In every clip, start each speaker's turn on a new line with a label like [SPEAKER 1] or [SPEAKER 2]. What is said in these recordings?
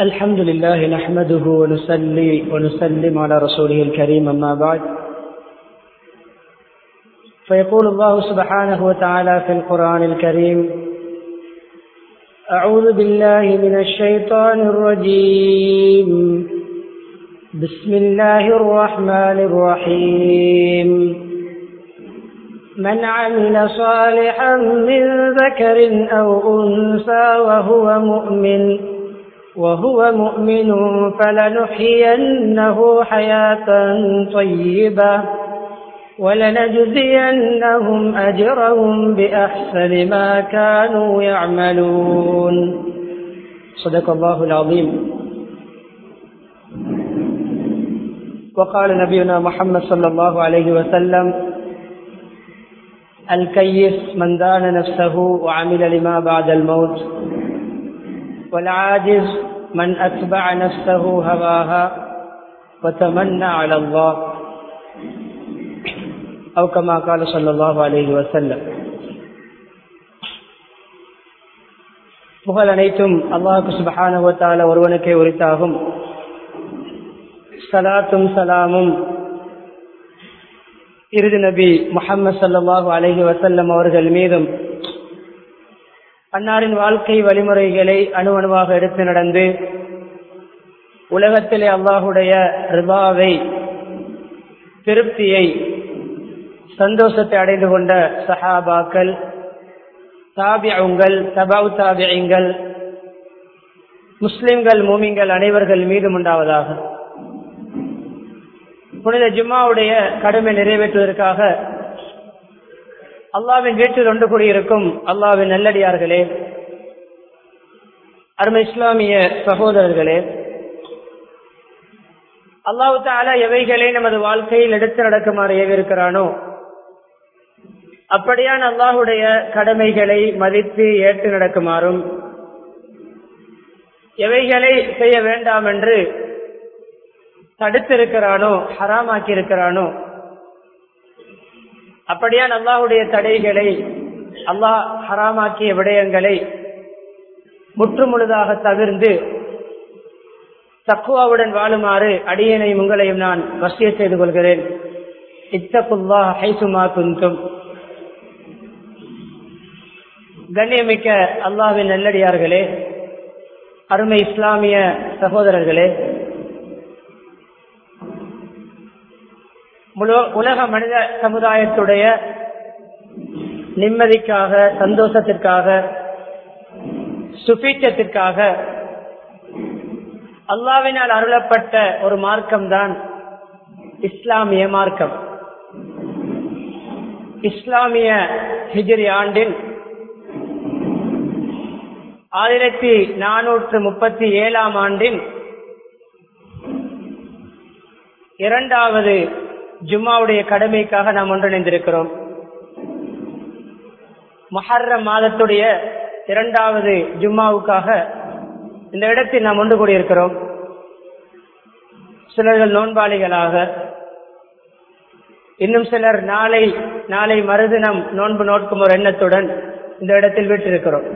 [SPEAKER 1] الحمد لله نحمده ونسلي ونسلم على رسوله الكريم أما بعد. فيقول الله سبحانه وتعالى في القرآن الكريم أعوذ بالله من الشيطان الرجيم. بسم الله الرحمن الرحيم. من عمل صالحا من ذكر أو أنثى وهو مؤمن وهو مؤمن فلنحيينه حياة طيبة ولنجزينهم أجرهم بأحسن ما كانوا يعملون. صدق الله العظيم. وقال نبينا محمد صلى الله عليه وسلم الكيس من دان نفسه وعمل لما بعد الموت والعاجز من أتبع نفسه هواها وتمنى على الله أو كما قال صلى الله عليه وسلم புகழ் அனைத்தும் அல்லாஹுக்கு சுபஹானவத்தால ஒருவனுக்கே உரித்தாகும் சலாத்தும் சலாமும் இறுதி நபி முகமது சல்லாஹூ அலஹி வசல்லம் அவர்கள் மீதும் அன்னாரின் வாழ்க்கை வழிமுறைகளை அணு அணுவாக எடுத்து நடந்து உலகத்திலே அல்லாஹுடைய ரிபாவை திருப்தியை சந்தோஷத்தை அடைந்து கொண்ட சஹாபாக்கள் தாபியங்கள் தபாவு தாபியங்கள் முஸ்லிம்கள் மூமிங்கள் அனைவர்கள் மீதும் உண்டாவதாக. புனித ஜும்மாவுடைய கடமை நிறைவேற்றுவதற்காக அல்லாவின் வீட்டில் ஒன்று கூடியிருக்கும் அல்லாவின் நல்லடியார்களே அருமை இஸ்லாமிய சகோதரர்களே அல்லாஹு தாலா எவைகளை நமது வாழ்க்கையில் எடுத்து நடக்குமாறு ஏவிருக்கிறானோ அப்படியான அல்லாஹுடைய கடமைகளை மதித்து ஏற்று நடக்குமாறும் எவைகளை செய்ய வேண்டாம் என்று தடுத்திருக்கிறானோ ஹராமாக்கி இருக்கிறானோ அப்படியான் அல்லாஹுடைய தடைகளை அல்லாஹ் ஹராமாக்கிய விடயங்களை முற்றுமுழுதாக தவிர்ந்து தக்குவாவுடன் வாழுமாறு அடியனையும் உங்களையும் நான் வசிய செய்து கொள்கிறேன். இத்தகுல்லா ஹைசுமா குந்தும் கண்ணியமிக்க அல்லாவின் நல்லடியார்களே அருமை இஸ்லாமிய சகோதரர்களே உலக மனித சமுதாயத்துடைய நிம்மதிக்காக சந்தோஷத்திற்காக சுபீட்சத்திற்காக அல்லாவினால் அருளப்பட்ட ஒரு மார்க்கம்தான் இஸ்லாமிய மார்க்கம். இஸ்லாமிய ஹிஜிரி ஆண்டின் ஆயிரத்தி நானூற்று முப்பத்தி ஏழாம் ஆண்டின் இரண்டாவது ஜும்மாவுடைய கடமைக்காக நாம் ஒன்றிணைந்திருக்கிறோம். மஹர்ர மாதத்துடைய இரண்டாவது ஜும்மாவுக்காக இந்த இடத்தில் நாம் ஒன்று கூடியிருக்கிறோம். சிலர்கள் நோன்பாளிகளாக இன்னும் சிலர் நாளை நாளை மறுதினம் நோன்பு நோக்கும் ஒரு எண்ணத்துடன் இந்த இடத்தில் விட்டிருக்கிறோம்.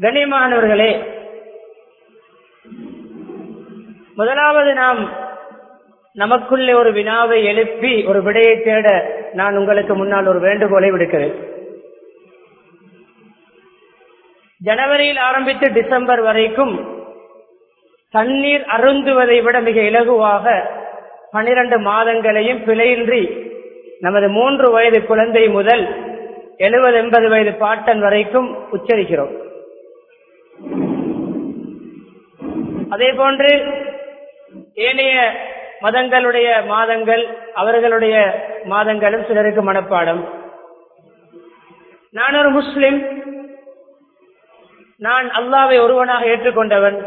[SPEAKER 1] கண்ணியமானவர்களே முதலாவது நாம் நமக்குள்ளே ஒரு வினாவை எழுப்பி ஒரு விடையை தேட நான் உங்களுக்கு முன்னால் ஒரு வேண்டுகோளை விடுக்கிறேன். ஜனவரியில் ஆரம்பித்து டிசம்பர் வரைக்கும் தண்ணீர் அருந்துவதை விட மிக இலகுவாக பனிரெண்டு மாதங்களையும் பிழையின்றி நமது மூன்று வயது குழந்தை முதல் எழுபது எண்பது வயது பாட்டன் வரைக்கும் உச்சரிக்கிறோம். அதே போன்று ஏனைய மதங்களுடைய மாதங்கள் அவர்களுடைய மாதங்களும் சிலருக்கு மனப்பாடம். நான் ஒரு முஸ்லிம். நான் அல்லாவை ஒருவனாக ஏற்றுக்கொண்டவன்.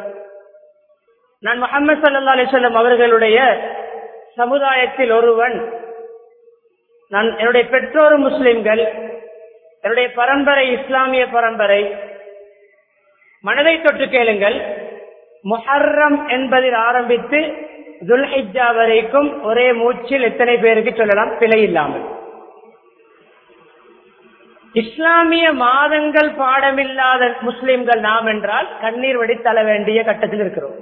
[SPEAKER 1] நான் முகமது சல்லா அலிசல்லம் அவர்களுடைய சமுதாயத்தில் ஒருவன். நான் என்னுடைய பெற்றோர் முஸ்லிம்கள். என்னுடைய பரம்பரை இஸ்லாமிய பரம்பரை. மனதை தொட்டு கேளுங்கள். முஹர்ரம் என்பதில் ஆரம்பித்து துல்ஹிஜா வரைக்கும் ஒரே மூச்சில் எத்தனை பேருக்கு சொல்லலாம்? பிழை இல்லாமல். இஸ்லாமிய மாதங்கள் பாடமில்லாத முஸ்லிம்கள் நாம் என்றால் கண்ணீர் வடித்தள வேண்டிய கட்டத்தில் இருக்கிறோம்.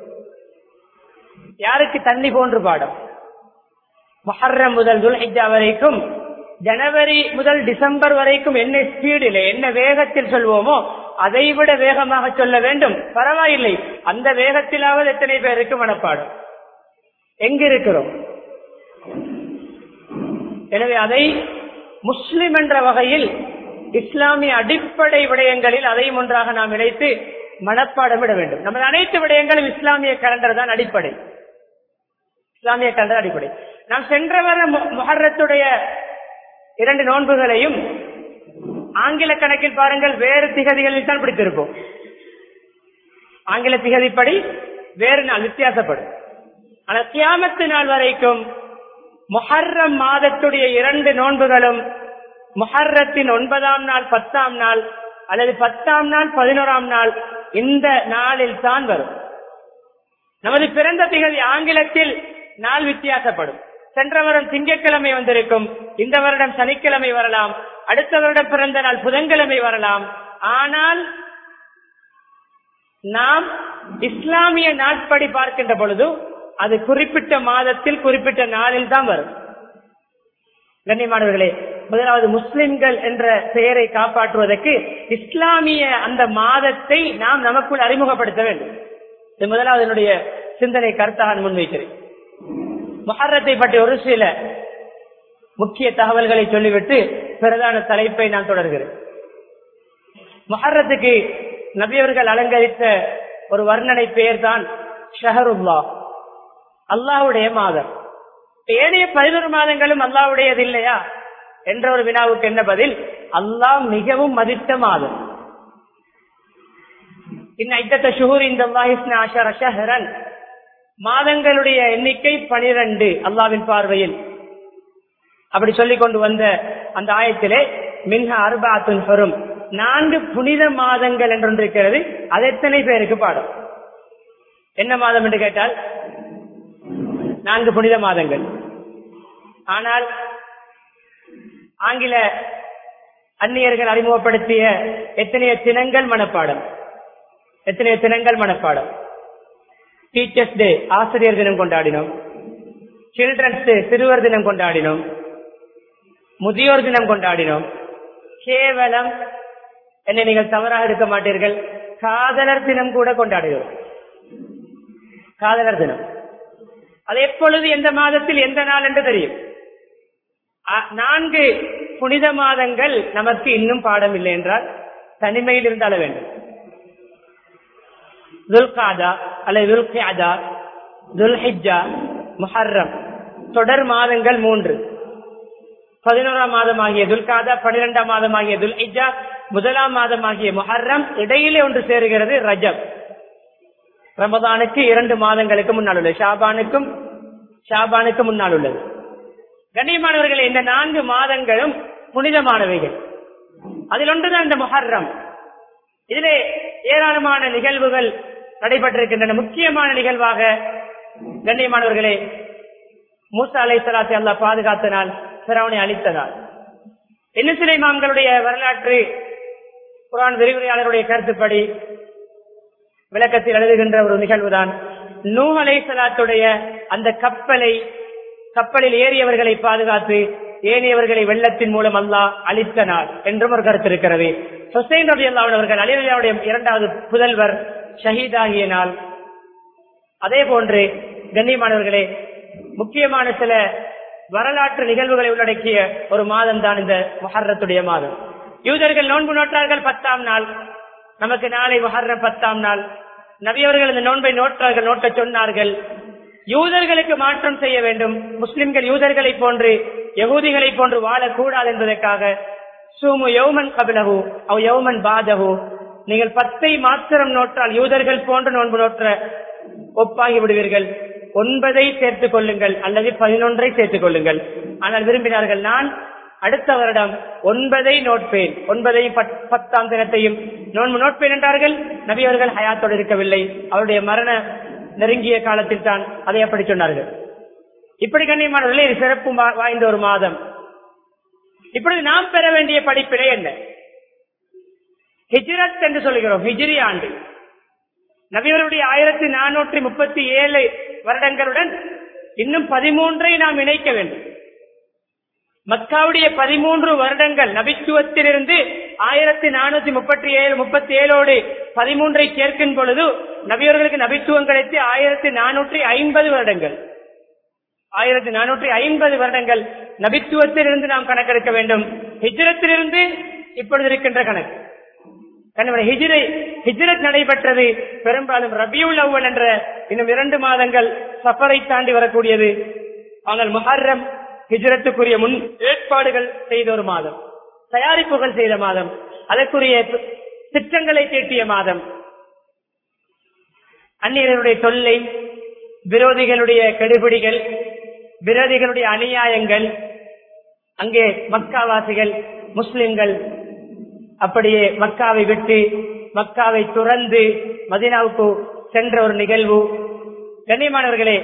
[SPEAKER 1] யாருக்கு தண்ணி போன்று பாடம்? மஹர்ரம் முதல் துல்ஹிஜா வரைக்கும் ஜனவரி முதல் டிசம்பர் வரைக்கும் என்ன ஸ்பீடில் என்ன வேகத்தில் சொல்வோமோ அதை விட வேகமாக சொல்ல வேண்டும். பரவாயில்லை. அந்த வேகத்திலாவது எத்தனை பேருக்கு மனப்பாடும்? எங்கிருக்கிறோம்? எனவே அதை முஸ்லிம் என்ற வகையில் இஸ்லாமிய அடிப்படை விடயங்களில் அதையும் ஒன்றாக நாம் இணைத்து மனப்பாடம் விட வேண்டும். நமது அனைத்து விடயங்களும் இஸ்லாமிய கலண்டர் தான் அடிப்படை. இஸ்லாமிய கலண்டர் அடிப்படை. நாம் சென்ற வர முகரத்துடைய இரண்டு நோன்புகளையும் ஆங்கில கணக்கில் பாருங்கள் வேறு திகதிகளில் தான் பிடித்திருப்போம். ஆங்கில திகதிப்படி வேறு நாள் வித்தியாசப்படும். ஆனால் சியாமத்து நாள் வரைக்கும் மொஹர்ரம் மாதத்துடைய இரண்டு நோன்புகளும் மொஹர்ரத்தின் ஒன்பதாம் நாள் பத்தாம் நாள் அல்லது பத்தாம் நாள் பதினோராம் நாள் இந்த நாளில் தான் வரும். நமது பிறந்த திகதி ஆங்கிலத்தில் நாள் வித்தியாசப்படும். சென்ற வருடம் திங்கட்கிழமை வந்திருக்கும் இந்த வருடம் சனிக்கிழமை வரலாம் அடுத்த வருடம் பிறந்த நாள் புதன்கிழமை வரலாம். ஆனால் நாம் இஸ்லாமிய நாட்படி பார்க்கின்ற பொழுது அது குறிப்பிட்ட மாதத்தில் குறிப்பிட்ட நாளில் தான் வரும். கண்ணியமானவர்களே முதலாவது முஸ்லிம்கள் என்ற பெயரை காப்பாற்றுவதற்கு இஸ்லாமிய அந்த மாதத்தை நாம் நமக்குள் அறிமுகப்படுத்த வேண்டும். இது முதலாவது என்னுடைய சிந்தனை கருத்தாக முன்வைக்கிறேன். மொஹரத்தை பற்றி ஒரு சில முக்கிய தகவல்களை சொல்லிவிட்டு பிரதான தலைப்பை நான் தொடர்கிறேன். மொஹரத்துக்கு நபியவர்கள் அலங்கரித்த ஒரு வர்ணனை பெயர் தான் ஷஹருல்லா. அல்லாவுடைய மாதம். ஏனைய பதினொரு மாதங்களும் அல்லாவுடையது இல்லையா என்ற ஒரு வினாவுக்கு என்ன பதில்? அல்லாஹ் மிகவும் மதித்த மாதம். மாதங்களுடைய எண்ணிக்கை பனிரெண்டு அல்லாவின் பார்வையில். அப்படி சொல்லிக் கொண்டு வந்த அந்த ஆயத்திலே மின்ஹ அர்பாத்துன் பெறும் நான்கு புனித மாதங்கள் என்று இருக்கிறது. அது எத்தனை பேருக்கு பாடம்? என்ன மாதம் என்று கேட்டால் நான்கு புனித மாதங்கள். ஆனால் ஆங்கில அந்நியர்கள் அறிமுகப்படுத்திய எத்தனைய தினங்கள் மனப்பாடம். எத்தனைய தினங்கள் மனப்பாடம். டீச்சர்ஸ் டே ஆசிரியர் தினம் கொண்டாடினோம். சில்ட்ரன்ஸ் டே சிறுவர் தினம் கொண்டாடினோம். முதியோர் தினம் கொண்டாடினோம். கேவலம் என்னை நீங்கள் தவறாக இருக்க மாட்டீர்கள். காதலர் தினம் கூட கொண்டாடுகிறோம். காதலர் தினம். அது எப்பொழுது எந்த மாதத்தில் எந்த நாள் என்று தெரியும். நான்கு புனித மாதங்கள் நமக்கு இன்னும் பாடம் இல்லை என்றால் தனிமையில் இருந்தால வேண்டும். துல்காதா அல்லது துல்கியாதா துல்ஹிஜா முஹர்ரம் தொடர் மாதங்கள் மூன்று. பதினோராம் மாதம் ஆகிய துல்காதா பனிரெண்டாம் மாதம் ஆகிய துல்ஹிஜா முதலாம் மாதம் ஆகிய முஹர்ரம் இடையிலே ஒன்று சேருகிறது ரஜப். ரமதானுக்கு இரண்டு மாதங்களுக்கு முன்னால் உள்ளது ஷாபானுக்கும் ஷாபானுக்கு முன்னால் உள்ளது கண்ணியமானவர்கள் இந்த நான்கு மாதங்களும் புனிதமானவைகள். அதில் ஒன்றுதான் இந்த மொஹர்ரம். இதிலே ஏராளமான நிகழ்வுகள் நடைபெற்றிருக்கின்றன. முக்கியமான நிகழ்வாக கண்ணியமானவர்களே மூசா அலை சலாத்தை அல்லா பாதுகாத்தனால் பிறவனை அளித்ததால் என்ன சிலை மாம்களுடைய வரலாற்று குரான் விரிவுரையாளருடைய கருத்துப்படி? விளக்கத்தில் எழுதுகின்ற ஒரு நிகழ்வுதான். நூ சலாத்துடைய அந்த கப்பலை கப்பலில் ஏறியவர்களை பாதுகாத்து ஏனியவர்களை வெள்ளத்தின் மூலம் அல்லா அளித்த நாள் என்றும் ஒரு கருத்து இருக்கிறது. ஹுசைன் ரபி அல்லாவுடைய அவர்கள் இரண்டாவது புதல்வர் ஷஹீதாகிய நாள். அதே போன்று கண்ணியமானவர்களே முக்கியமான சில வரலாற்று நிகழ்வுகளை உள்ளடக்கிய ஒரு மாதம் தான் இந்த மொஹர்ரத்துடைய மாதம். யூதர்கள் நோன்பு நோட்டார்கள் பத்தாம் நாள். நமக்கு நாளை மொஹர்ரம் பத்தாம் நாள். நபியவர்கள் இந்த நோன்பை நோட்டார்கள் நோட்ட சொன்னார்கள். யூதர்களுக்கு மாற்றம் செய்ய வேண்டும். முஸ்லிம்கள் யூதர்களை போன்று யகூதிகளை போன்று வாழக்கூடாது என்பதற்காக சூமு யௌமன் கபிலகு அவ் யௌமன் பாதகு நீங்கள் பத்தை மாத்திரம் நோற்றால் யூதர்கள் போன்று நோன்பு நோற்ற ஒப்பாகி விடுவீர்கள். ஒன்பதை சேர்த்துக் கொள்ளுங்கள் அல்லது பதினொன்றை சேர்த்துக் கொள்ளுங்கள். ஆனால் விரும்பினார்கள் நான் அடுத்த வருடம் ஒன்பதை நோட்பேன். ஒன்பதையும் பத்தாம் தினத்தையும். நோன்பு நோட்பேன் என்றார்கள். நபி அவர்கள் ஹயாத்தோடு இருக்கவில்லை. அவருடைய மரண நெருங்கிய காலத்தில் தான் அதை அப்படி சொன்னார்கள். இப்படி கண்ணியமானவர்களே இது சிறப்பு வாய்ந்த ஒரு மாதம். இப்பொழுது நாம் பெற வேண்டிய படிப்பினை என்ன? ஹிஜ்ரத் என்று சொல்கிறோம். ஹிஜ்ரி ஆண்டு. நபியருடைய ஆயிரத்தி நானூற்றி முப்பத்தி ஏழு வருடங்களுடன் இன்னும் பதிமூன்றை நாம் இணைக்க வேண்டும். மக்காவுடைய பதிமூன்று வருடங்கள் நபித்துவத்திலிருந்து ஆயிரத்தி நானூத்தி முப்பத்தி ஏழு முப்பத்தி ஏழோடு பதிமூன்றை சேர்க்கும் பொழுது நபியவர்களுக்கு நபித்துவம் கிடைத்து ஆயிரத்தி நானூற்றி ஐம்பது வருடங்கள். ஆயிரத்தி நானூற்றி ஐம்பது வருடங்கள் நபித்துவத்திலிருந்து நாம் கணக்கெடுக்க வேண்டும். ஹிஜ்ரத்திலிருந்து இப்பொழுது இருக்கின்ற கணக்கு. கண்ணுடைய ஹிஜிரை ஹிஜ்ரத் நடைபெற்றது. பெரும்பாலும் ரபியுல் அவ்வல் என்ற இன்னும் இரண்டு மாதங்கள் சஃபரை தாண்டி வரக்கூடியது. ஆனால் முஹர்ரம் ஹிஜரத்துக்குரிய முன் ஏற்பாடுகள் செய்த ஒரு மாதம் தயாரிப்புகள் செய்த மாதம் அதற்குரிய திட்டங்களை தீட்டிய மாதம். அந்நியர்களுடைய தொல்லை விரோதிகளுடைய கெடுபிடிகள் விரோதிகளுடைய அநியாயங்கள் அங்கே மக்காவாசிகள் முஸ்லிம்கள் அப்படியே மக்காவை விட்டு மக்காவை துறந்து மதினாவுக்கு சென்ற ஒரு நிகழ்வு. கண்ணியமானவர்களே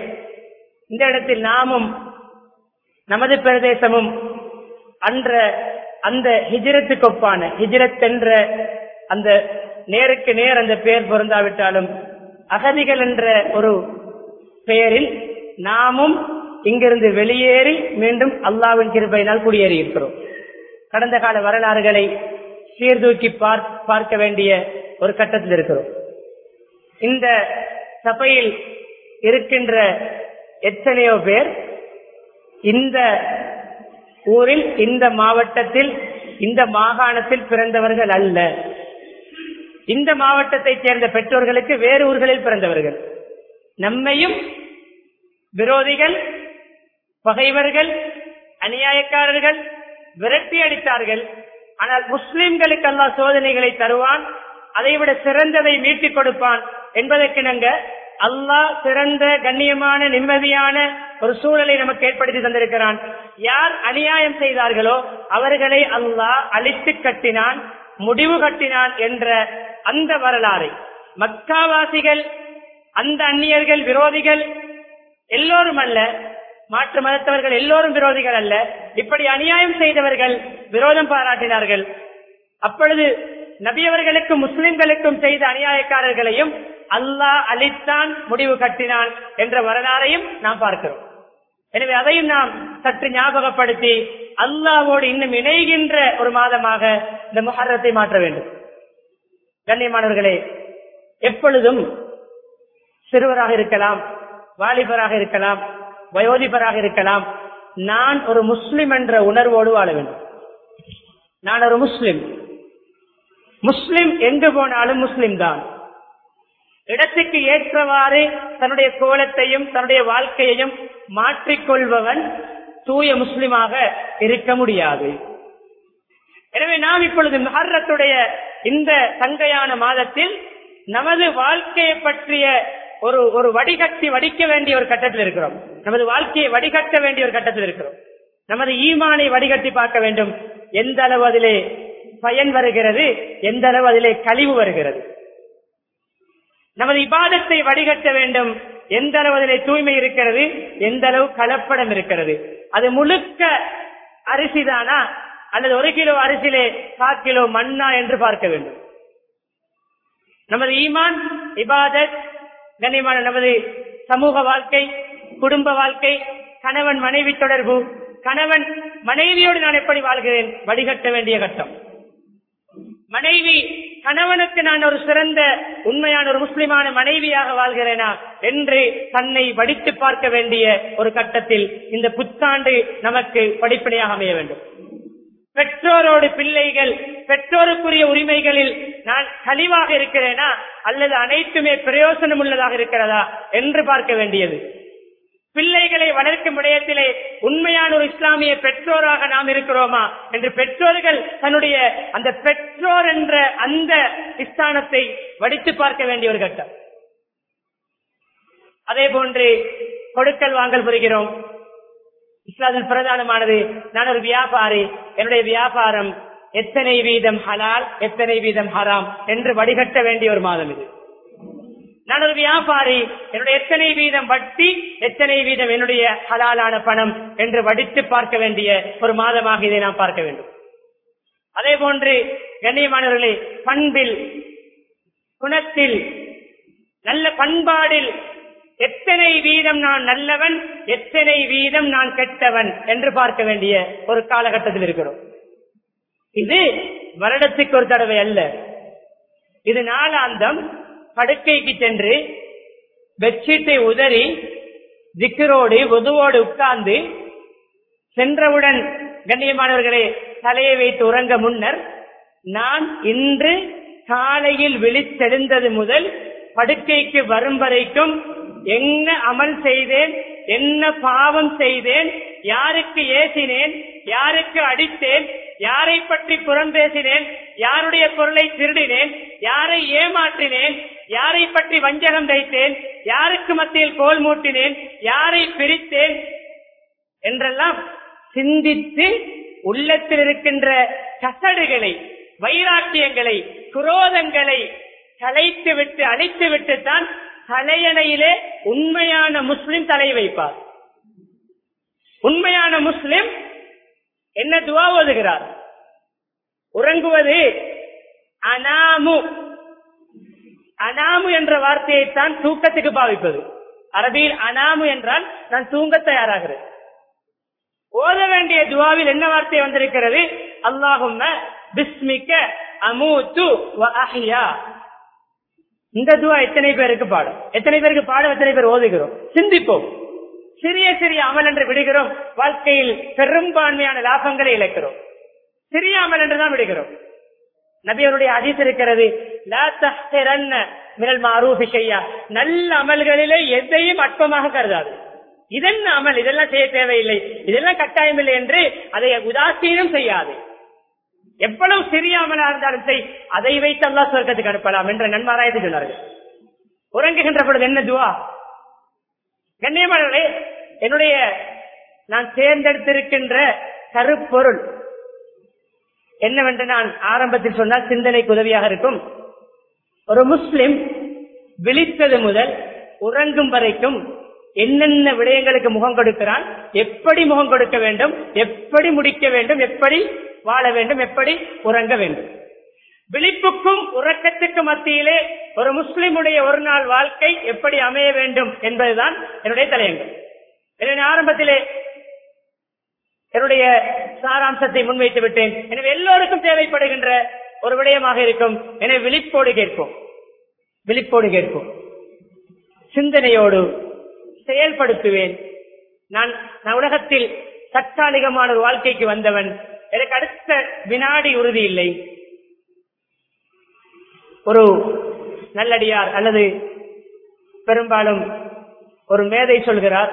[SPEAKER 1] இந்த இடத்தில் நாமும் நமது பிரதேசமும் அன்ற அந்த ஹிஜிரத்துக்கொப்பான ஒப்பான என்ற அந்த நேருக்கு நேர் அந்த பெயர் பொருந்தாவிட்டாலும் அகதிகள் என்ற ஒரு பெயரில் நாமும் இங்கிருந்து வெளியேறி மீண்டும் அல்லாவின் கிருபையினால் குடியேறி இருக்கிறோம் கடந்த கால வரலாறுகளை சீர்தூக்கி பார்க்க வேண்டிய ஒரு கட்டத்தில் இருக்கிறோம். இந்த சபையில் இருக்கின்ற எத்தனையோ பேர் இந்த ஊரில் இந்த மாவட்டத்தில் இந்த மாகாணத்தில் பிறந்தவர்கள் அல்ல. இந்த மாவட்டத்தைச் சேர்ந்த பெற்றோர்களுக்கு வேறு ஊர்களில் பிறந்தவர்கள். நம்மையும் விரோதிகள் பகைவர்கள் அநியாயக்காரர்கள் விரட்டி அடித்தார்கள். ஆனால் முஸ்லிம்களுக்கு அல்லா சோதனைகளை தருவான் அதைவிட சிறந்ததை மீட்டிக் கொடுப்பான் என்பதற்கிணங்க அல்லாஹ் சிறந்த கண்ணியமான நிம்மதியான ஒரு சூழலை நமக்கு ஏற்படுத்தி தந்திருக்கிறான். யார் அநியாயம் செய்தார்களோ அவர்களை அல்லாஹ் அழித்து கட்டினான் முடிவு கட்டினான் என்ற அந்த வரலாறை. மக்காவாசிகள் அந்த அந்நியர்கள் விரோதிகள் எல்லோரும் அல்ல மாற்று மதத்தவர்கள் எல்லோரும் விரோதிகள் அல்ல இப்படி அநியாயம் செய்தவர்கள் விரோதம் பாராட்டினார்கள். அப்பொழுது நபியவர்களுக்கும் முஸ்லிம்களுக்கும் செய்த அநியாயக்காரர்களையும் அல்லாஹ் அழித்தான் முடிவு கட்டினான் என்ற வரலாறையும் நாம் பார்க்கிறோம். எனவே அதையும் நாம் சற்று ஞாபகப்படுத்தி அல்லாவோடு இன்னும் இணைகின்ற ஒரு மாதமாக இந்த முகரத்தை மாற்ற வேண்டும். கண்ணியமானவர்களே எப்பொழுதும் சிறுவராக இருக்கலாம் வாலிபராக இருக்கலாம் வயோதிபராக இருக்கலாம் நான் ஒரு முஸ்லிம் என்ற உணர்வோடு வாழ வேண்டும். நான் ஒரு முஸ்லிம். முஸ்லிம் எங்கு போனாலும் முஸ்லிம் தான் இடத்துக்கு ஏற்றவாறு தன்னுடைய கோலத்தையும் தன்னுடைய வாழ்க்கையையும் மாற்றிக்கொள்பவன் தூய முஸ்லிமாக இருக்க முடியாது. எனவே நாம் இப்பொழுது மஹரத்துடைய இந்த தங்கையான மாதத்தில் நமது வாழ்க்கையை பற்றிய ஒரு ஒரு வடிகட்டி வடிக்க வேண்டிய ஒரு கட்டத்தில் இருக்கிறோம். நமது வாழ்க்கையை வடிகட்ட வேண்டிய ஒரு கட்டத்தில் இருக்கிறோம். நமது ஈமானை வடிகட்டி பார்க்க வேண்டும். எந்த அளவு அதிலே பயன் வருகிறது? எந்த அளவு அதிலே கழிவு வருகிறது? நமது இபாதத்தை வடிகட்ட வேண்டும். எந்த அளவு தூய்மை இருக்கிறது எந்த அளவு கலப்படம் இருக்கிறது. அது முழுக்க அரிசிதானா? அல்லது ஒரு கிலோ அரிசியிலே கால் கிலோ மண்ணா என்று பார்க்க வேண்டும். நமது ஈமான் இபாதத் கண்ணியமான நமது சமூக வாழ்க்கை குடும்ப வாழ்க்கை கணவன் மனைவி தொடர்பு கணவன் மனைவியோடு நான் எப்படி வாழ்கிறேன்? வடிகட்ட வேண்டிய கட்டம். மனைவி கணவனுக்கு நான் ஒரு சிறந்த உண்மையான ஒரு முஸ்லிமான மனைவியாக வாழ்கிறேனா என்று தன்னை வடித்து பார்க்க வேண்டிய ஒரு கட்டத்தில் இந்த புத்தாண்டு நமக்கு படிப்படியாக அமைய வேண்டும். பெற்றோரோடு பிள்ளைகள் பெற்றோருக்குரிய உரிமைகளில் நான் கழிவாக இருக்கிறேனா அல்லது அனைத்துமே பிரயோசனம் உள்ளதாக இருக்கிறதா என்று பார்க்க வேண்டியது. பிள்ளைகளை வளர்க்கும் விடயத்திலே உண்மையான ஒரு இஸ்லாமிய பெற்றோராக நாம் இருக்கிறோமா என்று பெற்றோர்கள் தன்னுடைய அந்த பெற்றோர் என்ற அந்த ஸ்தானத்தை வடித்து பார்க்க வேண்டிய ஒரு கட்டம். அதே போன்று கொடுக்கல் வாங்கல் புரிகிறோம். இஸ்லாமில் பிரதானமானது நான் ஒரு வியாபாரி என்னுடைய வியாபாரம் எத்தனை வீதம் ஹலால் எத்தனை வீதம் ஹராம் என்று வடிகட்ட வேண்டிய ஒரு மாதம் இது. நான் ஒரு வியாபாரி. என்னுடைய எத்தனை வீதம் வட்டி எத்தனை வீதம் என்னுடைய ஹலாலான பணம் என்று வடித்து பார்க்க வேண்டிய ஒரு மாதமாக இதை நாம் பார்க்க வேண்டும். அதே போன்று கண்ணியமானவர்களே பண்பில் குணத்தில் நல்ல பண்பாடில் எத்தனை வீதம் நான் நல்லவன் எத்தனை வீதம் நான் கெட்டவன் என்று பார்க்க வேண்டிய ஒரு காலகட்டத்தில் இருக்கிறோம். இது வருடத்துக்கு ஒரு தடவை அல்ல. இது நாளாந்தம். படுக்கைக்கு சென்று பெட்ஷீட்டை உதறி திக்கரோடு உதுவோடு உட்கார்ந்து சென்றவுடன் கண்ணியமானவர்களே தலையை வைத்து உறங்க முன்னர் நான் இன்று காலையில் விழித்தெழுந்தது முதல் படுக்கைக்கு வரும் வரைக்கும் என்ன அமல் செய்தேன் என்ன பாவம் செய்தேன் யாருக்கு ஏசினேன் யாருக்கு அடித்தேன் யாரை பற்றி புறம் பேசினேன் யாருடைய பொருளை திருடினேன் யாரை ஏமாற்றினேன் யாரை பற்றி வஞ்சகம் தைத்தேன் யாருக்கு மத்தியில் கோல் மூட்டினேன் யாரை பிரித்தேன் என்றெல்லாம் சிந்தித்து உள்ளத்தில் இருக்கின்ற கசடுகளை வைராக்கியங்களை குரோதங்களை கலைத்து விட்டு அழைத்து விட்டு தான் தலையணையிலே உண்மையான முஸ்லிம் தலை வைப்பார். உண்மையான முஸ்லிம் என்ன துவா ஓதுகிறார்? உறங்குவது அனாமு. அனாமு என்ற வார்த்தையை தான் தூக்கத்துக்கு பாவிப்பது. அரபியில் அனாமு என்றால் நான் தூங்க தயாராகிறேன் ஓத வேண்டிய துவாவில் என்ன வார்த்தை வந்திருக்கிறது? அல்லாஹும் பிஸ்மிக்க அமூத்து இந்த துவா எத்தனை பேருக்கு பாடும்? எத்தனை பேருக்கு பாடம்? எத்தனை பேர் ஓதுகிறோம்? சிந்திப்போம். சிறிய சிறிய அமல் என்று விடுகிறோம். வாழ்க்கையில் பெரும்பான்மையான லாபங்களை இழக்கிறோம். சிறிய அமல் என்றுதான் விடுகிறோம். நபியருடைய அதிஸ் இருக்கிறது. லா தஹ்திரன்ன மினல் நல்ல அமல்களிலே எதையும் அற்பமாக கருதாது. இதென்ன அமல்? இதெல்லாம் செய்ய தேவையில்லை. இதெல்லாம் கட்டாயம் இல்லை என்று அதை உதாசீனம் செய்யாது. எவ்வளவு சிறிய அமலா இருந்தாலும் செய் அதை வைத்து அல்லா சொர்க்கத்துக்கு அனுப்பலாம் என்ற நன்மாராயத்தை சொன்னார்கள். உறங்குகின்ற பொழுது என்ன துவா? கண்ணியமானவர்களே என்னுடைய நான் தேர்ந்தெடுத்திருக்கின்ற கருப்பொருள் என்னவென்று நான் ஆரம்பத்தில் சொன்னால் சிந்தனைக்கு உதவியாக இருக்கும். ஒரு முஸ்லிம் விழித்தது முதல் உறங்கும் வரைக்கும் என்னென்ன விடயங்களுக்கு முகம் கொடுக்கிறான் எப்படி முகம் கொடுக்க வேண்டும் எப்படி முடிக்க வேண்டும் எப்படி வாழ வேண்டும் எப்படி உறங்க வேண்டும். விழிப்புக்கும் உறக்கத்துக்கும் மத்தியிலே ஒரு முஸ்லிமுடைய ஒரு நாள் வாழ்க்கை எப்படி அமைய வேண்டும் என்பதுதான் என்னுடைய தலையங்கம். எனவே ஆரம்பத்திலே என்னுடைய சாராம்சத்தை முன்வைத்து விட்டேன். எனவே எல்லோருக்கும் தேவைப்படுகின்ற ஒரு விடயமாக இருக்கும். எனவே விழிப்போடு கேட்போம். விழிப்போடு கேட்போம். சிந்தனையோடு செயல்படுத்துவேன். நான் நான் உலகத்தில் தற்காலிகமான ஒரு வாழ்க்கைக்கு வந்தவன். எனக்கு அடுத்த வினாடி உறுதி இல்லை. ஒரு நல்லடியார் அல்லது பெரும்பாலும் ஒரு மேதை சொல்கிறார்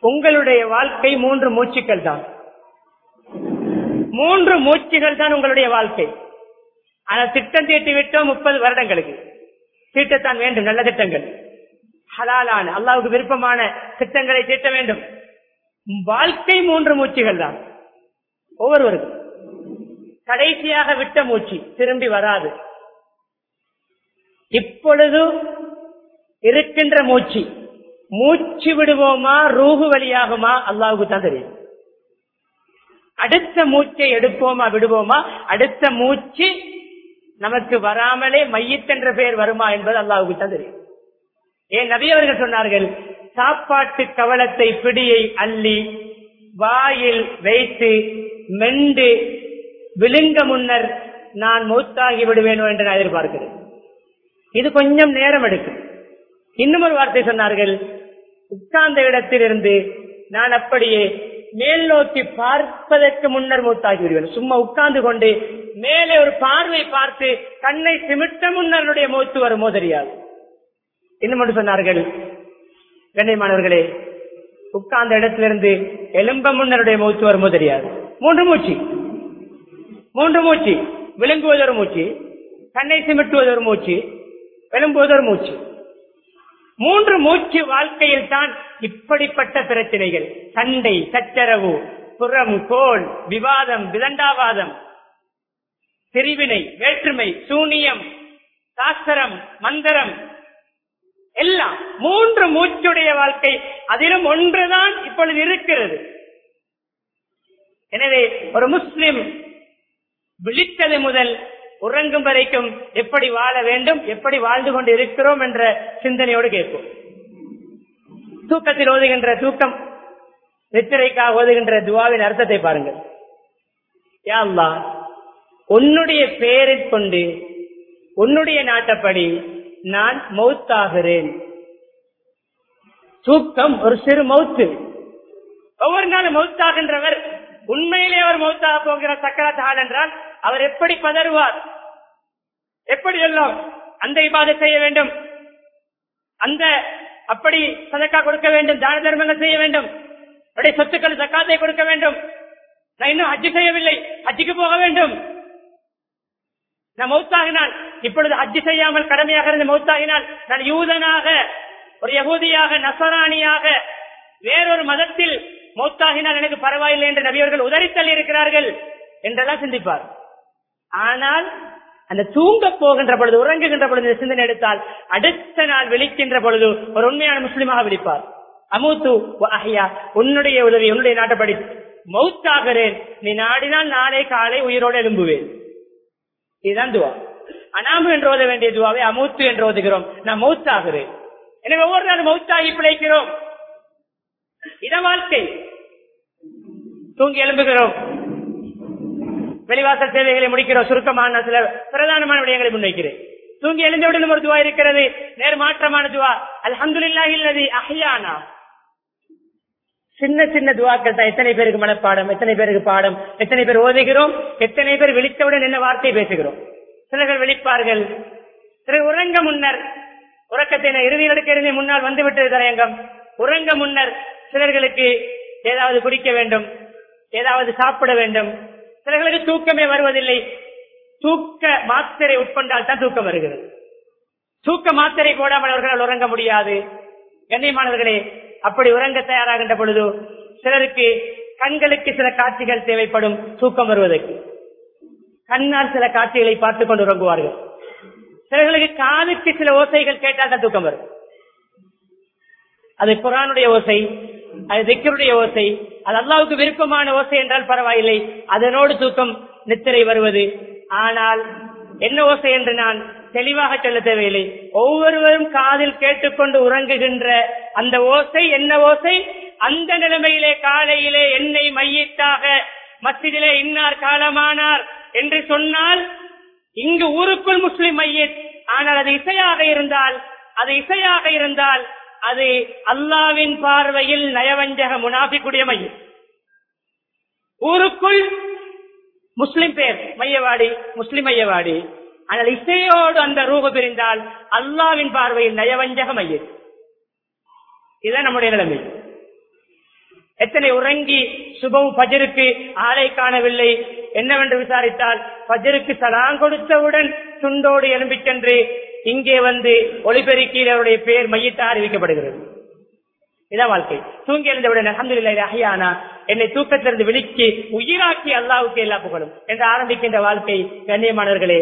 [SPEAKER 1] உங்களுடைய வாழ்க்கை மூன்று மூச்சுக்கள் தான். மூன்று மூச்சுகள் தான் உங்களுடைய வாழ்க்கை. ஆனால் திட்டம் தீட்டி விட்டோம் முப்பது வருடங்களுக்கு. தீட்டத்தான் வேண்டும் நல்ல திட்டங்கள். ஹலாலான அல்லாவுக்கு விருப்பமான திட்டங்களை தீட்ட வேண்டும். வாழ்க்கை மூன்று மூச்சுகள் தான். ஒவ்வொருவருக்கும். கடைசியாக விட்ட மூச்சு திரும்பி வராது. இப்பொழுது இருக்கின்ற மூச்சு. மூச்சு விடுவோமா ரூஹு வழியாகுமா அல்லாவுக்கு தான் தெரியும். அடுத்த மூச்சை எடுப்போமா விடுவோமா அடுத்த மூச்சு நமக்கு வராமலே மையத்தென்ற பெயர் வருமா என்பது அல்லாவுக்கு தான் தெரியும். ஏன் நபி அவர்கள் சொன்னார்கள் சாப்பாட்டு கவலத்தை பிடியை அள்ளி வாயில் வைத்து மெண்டு விழுங்க முன்னர் நான் மூத்தாகி விடுவேன் என்று நான் எதிர்பார்க்கிறேன். இது கொஞ்சம் நேரம் எடுக்கும். இன்னும் ஒரு வார்த்தை சொன்னார்கள் உட்கார்ந்த இடத்திலிருந்து நான் அப்படியே மேல் நோக்கி பார்ப்பதற்கு முன்னர் மூத்தாகி விடுவேன். சும்மா உட்கார்ந்து கொண்டு மேலே ஒரு பார்வை பார்த்து கண்ணை சிமிட்ட முன்னருடைய மூத்து வரும் மோதறியாது என்ன மட்டும் சொன்னார்கள்? கண்ணியமானவர்களே உட்கார்ந்த இடத்திலிருந்து எலும்ப முன்னருடைய மூச்சு வருமோ தெரியாது மூன்று மூச்சு. மூன்று மூச்சு. விளங்குவது ஒரு மூச்சு. கண்ணை சிமிட்டுவது ஒரு மூச்சு. எழும்புவது ஒரு மூச்சு. மூன்று மூச்சு வாழ்க்கையில் தான் இப்படிப்பட்ட பிரச்சனைகள். சண்டை சச்சரவு புறம் கோல் விவாதம் விதண்டாவாதம் பிரிவினை வேற்றுமை சூனியம் சாஸ்திரம் மந்திரம் எல்லாம் மூன்று மூச்சுடைய வாழ்க்கை. அதிலும் ஒன்றுதான் இப்பொழுது இருக்கிறது. எனவே ஒரு முஸ்லிம் விழித்தது முதல் உறங்கும் வரைக்கும் எப்படி வாழ வேண்டும் எப்படி வாழ்ந்து கொண்டு இருக்கிறோம் என்ற சிந்தனையோடு கேட்போம். தூக்கத்தில் ஓதுகின்ற தூக்கம் நித்திரைக்காக ஓதுகின்ற துவாவின் அர்த்தத்தை பாருங்கள். யா உன்னுடைய பெயரைக் கொண்டு உன்னுடைய நாட்டப்படி நான் மௌத்தாகிறேன். தூக்கம் ஒரு சிறு மௌத்து. ஒவ்வொரு நாளும் மௌத்தாகின்றவர். உண்மையிலே அவர் மௌத்தாக போகிற சக்கரத்தால் என்றால் அவர் எப்படி பதறுவார்? எப்படி எல்லாம் அந்த இபாதை செய்ய வேண்டும்? அந்த அப்படி சதக்கா கொடுக்க வேண்டும் தான தர்மங்கள் செய்ய வேண்டும் அப்படி சொத்துக்கள் சக்காத்தை கொடுக்க வேண்டும். நான் இன்னும் ஹஜ்ஜு செய்யவில்லை ஹஜ்ஜுக்கு போக வேண்டும். நான் மௌத்தாகினால் இப்பொழுது ஹஜ்ஜு செய்யாமல் கடமையாக இருந்து மௌத்தாகினால் நான் யூதனாக ஒரு யகூதியாக நசராணியாக வேறொரு மதத்தில் மௌத்தாகினால் எனக்கு பரவாயில்லை என்று நபியவர்கள் உதறித்தள்ளி இருக்கிறார்கள் என்றெல்லாம் சிந்திப்பார். ஆனால் அந்த தூங்க போகின்ற பொழுது உறங்குகின்ற பொழுது சிந்தனை எடுத்தால் அடுத்த நாள் விழிக்கின்ற பொழுது ஒரு உண்மையான முஸ்லிமாக விழிப்பார். அமுத்து அஹ்யா உன்னுடைய உதவி உன்னுடைய நாட்டப்படி மௌத்தாகிறேன். நீ நாடினால் நாளை காலை உயிரோடு எழும்புவேன். இதுதான் துவா. அனாமு என்று ஓத வேண்டிய துவாவை அமூத்து என்று ஓதுகிறோம். நான் மௌத்தாகிறேன். எனவே ஒவ்வொரு நாள் மௌத்தாகி பிழைக்கிறோம். இத வாழ்க்கை தூங்கி எழும்புகிறோம். வெளிவாசல் சேவைகளை முடிக்கிறோம். சுருக்கமான சில பிரதானமான விடயங்களை முன்வைக்கிறேன். தூங்கி எழுந்தவுடன் ஒரு துவா இருக்கிறது. நேர் மாற்றமான துவா. அல்ஹம்துலில்லாஹி அல்லதி அஹியானா. சின்ன சின்ன துவாக்கள் தான். எத்தனை பேருக்கு மனப்பாடம் எத்தனை பேருக்கு பாடம் எத்தனை பேர் ஓதுகிறோம் எத்தனை பேர் விழித்தவுடன் என்ன வார்த்தை பேசுகிறோம். சிலர்கள் விழிப்பார்கள். சிலர் உறங்க முன்னர் உறக்கத்தின இறுதி நடக்கிறது முன்னால் வந்து முன்னால் வந்துவிட்டது தலையங்கம். உறங்க முன்னர் சிலர்களுக்கு ஏதாவது குடிக்க வேண்டும். ஏதாவது சாப்பிட வேண்டும். சிலர்களுக்கு தூக்கமே வருவதில்லை. தூக்க மாத்திரை உட்கொண்டால் தான் தூக்கம் வருகிறது. தூக்க மாத்திரை போடாமல் அவர்களால் உறங்க முடியாது. கண்ணியமானவர்களே அப்படி உறங்க தயாராகின்ற பொழுது சிலருக்கு கண்களுக்கு சில காட்சிகள் தேவைப்படும் தூக்கம் வருவதற்கு. கண்ணால் சில காட்சிகளை பார்த்துக் கொண்டு உறங்குவார்கள். சிலர்களுக்கு காதுக்கு சில ஓசைகள் கேட்டால் தான் தூக்கம் வரும். அது குரானுடைய ஓசை. அது திக்கருடைய ஓசை. அது அல்லாவுக்கு விருப்பமான ஓசை என்றால் பரவாயில்லை. அதனோடு தூக்கம் நித்திரை வருவது. ஆனால் என்ன ஓசை என்று நான் தெளிவாக சொல்ல தேவையில்லை. ஒவ்வொருவரும் காதில் கேட்டுக்கொண்டு உறங்குகின்ற அந்த ஓசை என்ன ஓசை? அந்த நிலைமையிலே காலையிலே என்னை மையத்தாக மத்தியிலே இன்னார் காலமானார் என்று சொன்னால் இங்கு ஊருக்குள் முஸ்லிம் மையத் ஆனால் அது இசையாக இருந்தால் அது இசையாக இருந்தால் அது அல்லாவின் பார்வையில் நயவஞ்சக முனாஃபிக்குடைய மையம். ஊருக்குள் முஸ்லிம் பேர் மையவாடி முஸ்லிம் மையவாடி. ஆனால் இசையோடு அந்த ரூபம் பிரிந்தால் அல்லாவின் பார்வையில் நயவஞ்சக மையம். இதுதான் நம்முடைய நிலைமை. எத்தனை உறங்கி சுபம் பஜருக்கு ஆளை காணவில்லை என்னவென்று விசாரித்தால் பஜருக்கு சலாம் கொடுத்தவுடன் துண்டோடு எழும்பிச் சென்று இங்கே வந்து ஒளிபெருக்கியில் அவருடைய பெயர் மையத்தா அறிவிக்கப்படுகிறது. இதான் வாழ்க்கை. தூங்கி எழுந்தவுடன் அஹமதுல்லாஹி அஹ்யானா என்னை தூக்கத்திலிருந்து விழிக்கு உயிராக்கி அல்லாவுக்கு எல்லா புகழும் என்று ஆரம்பிக்கின்ற வாழ்க்கை கண்ணியமானவர்களே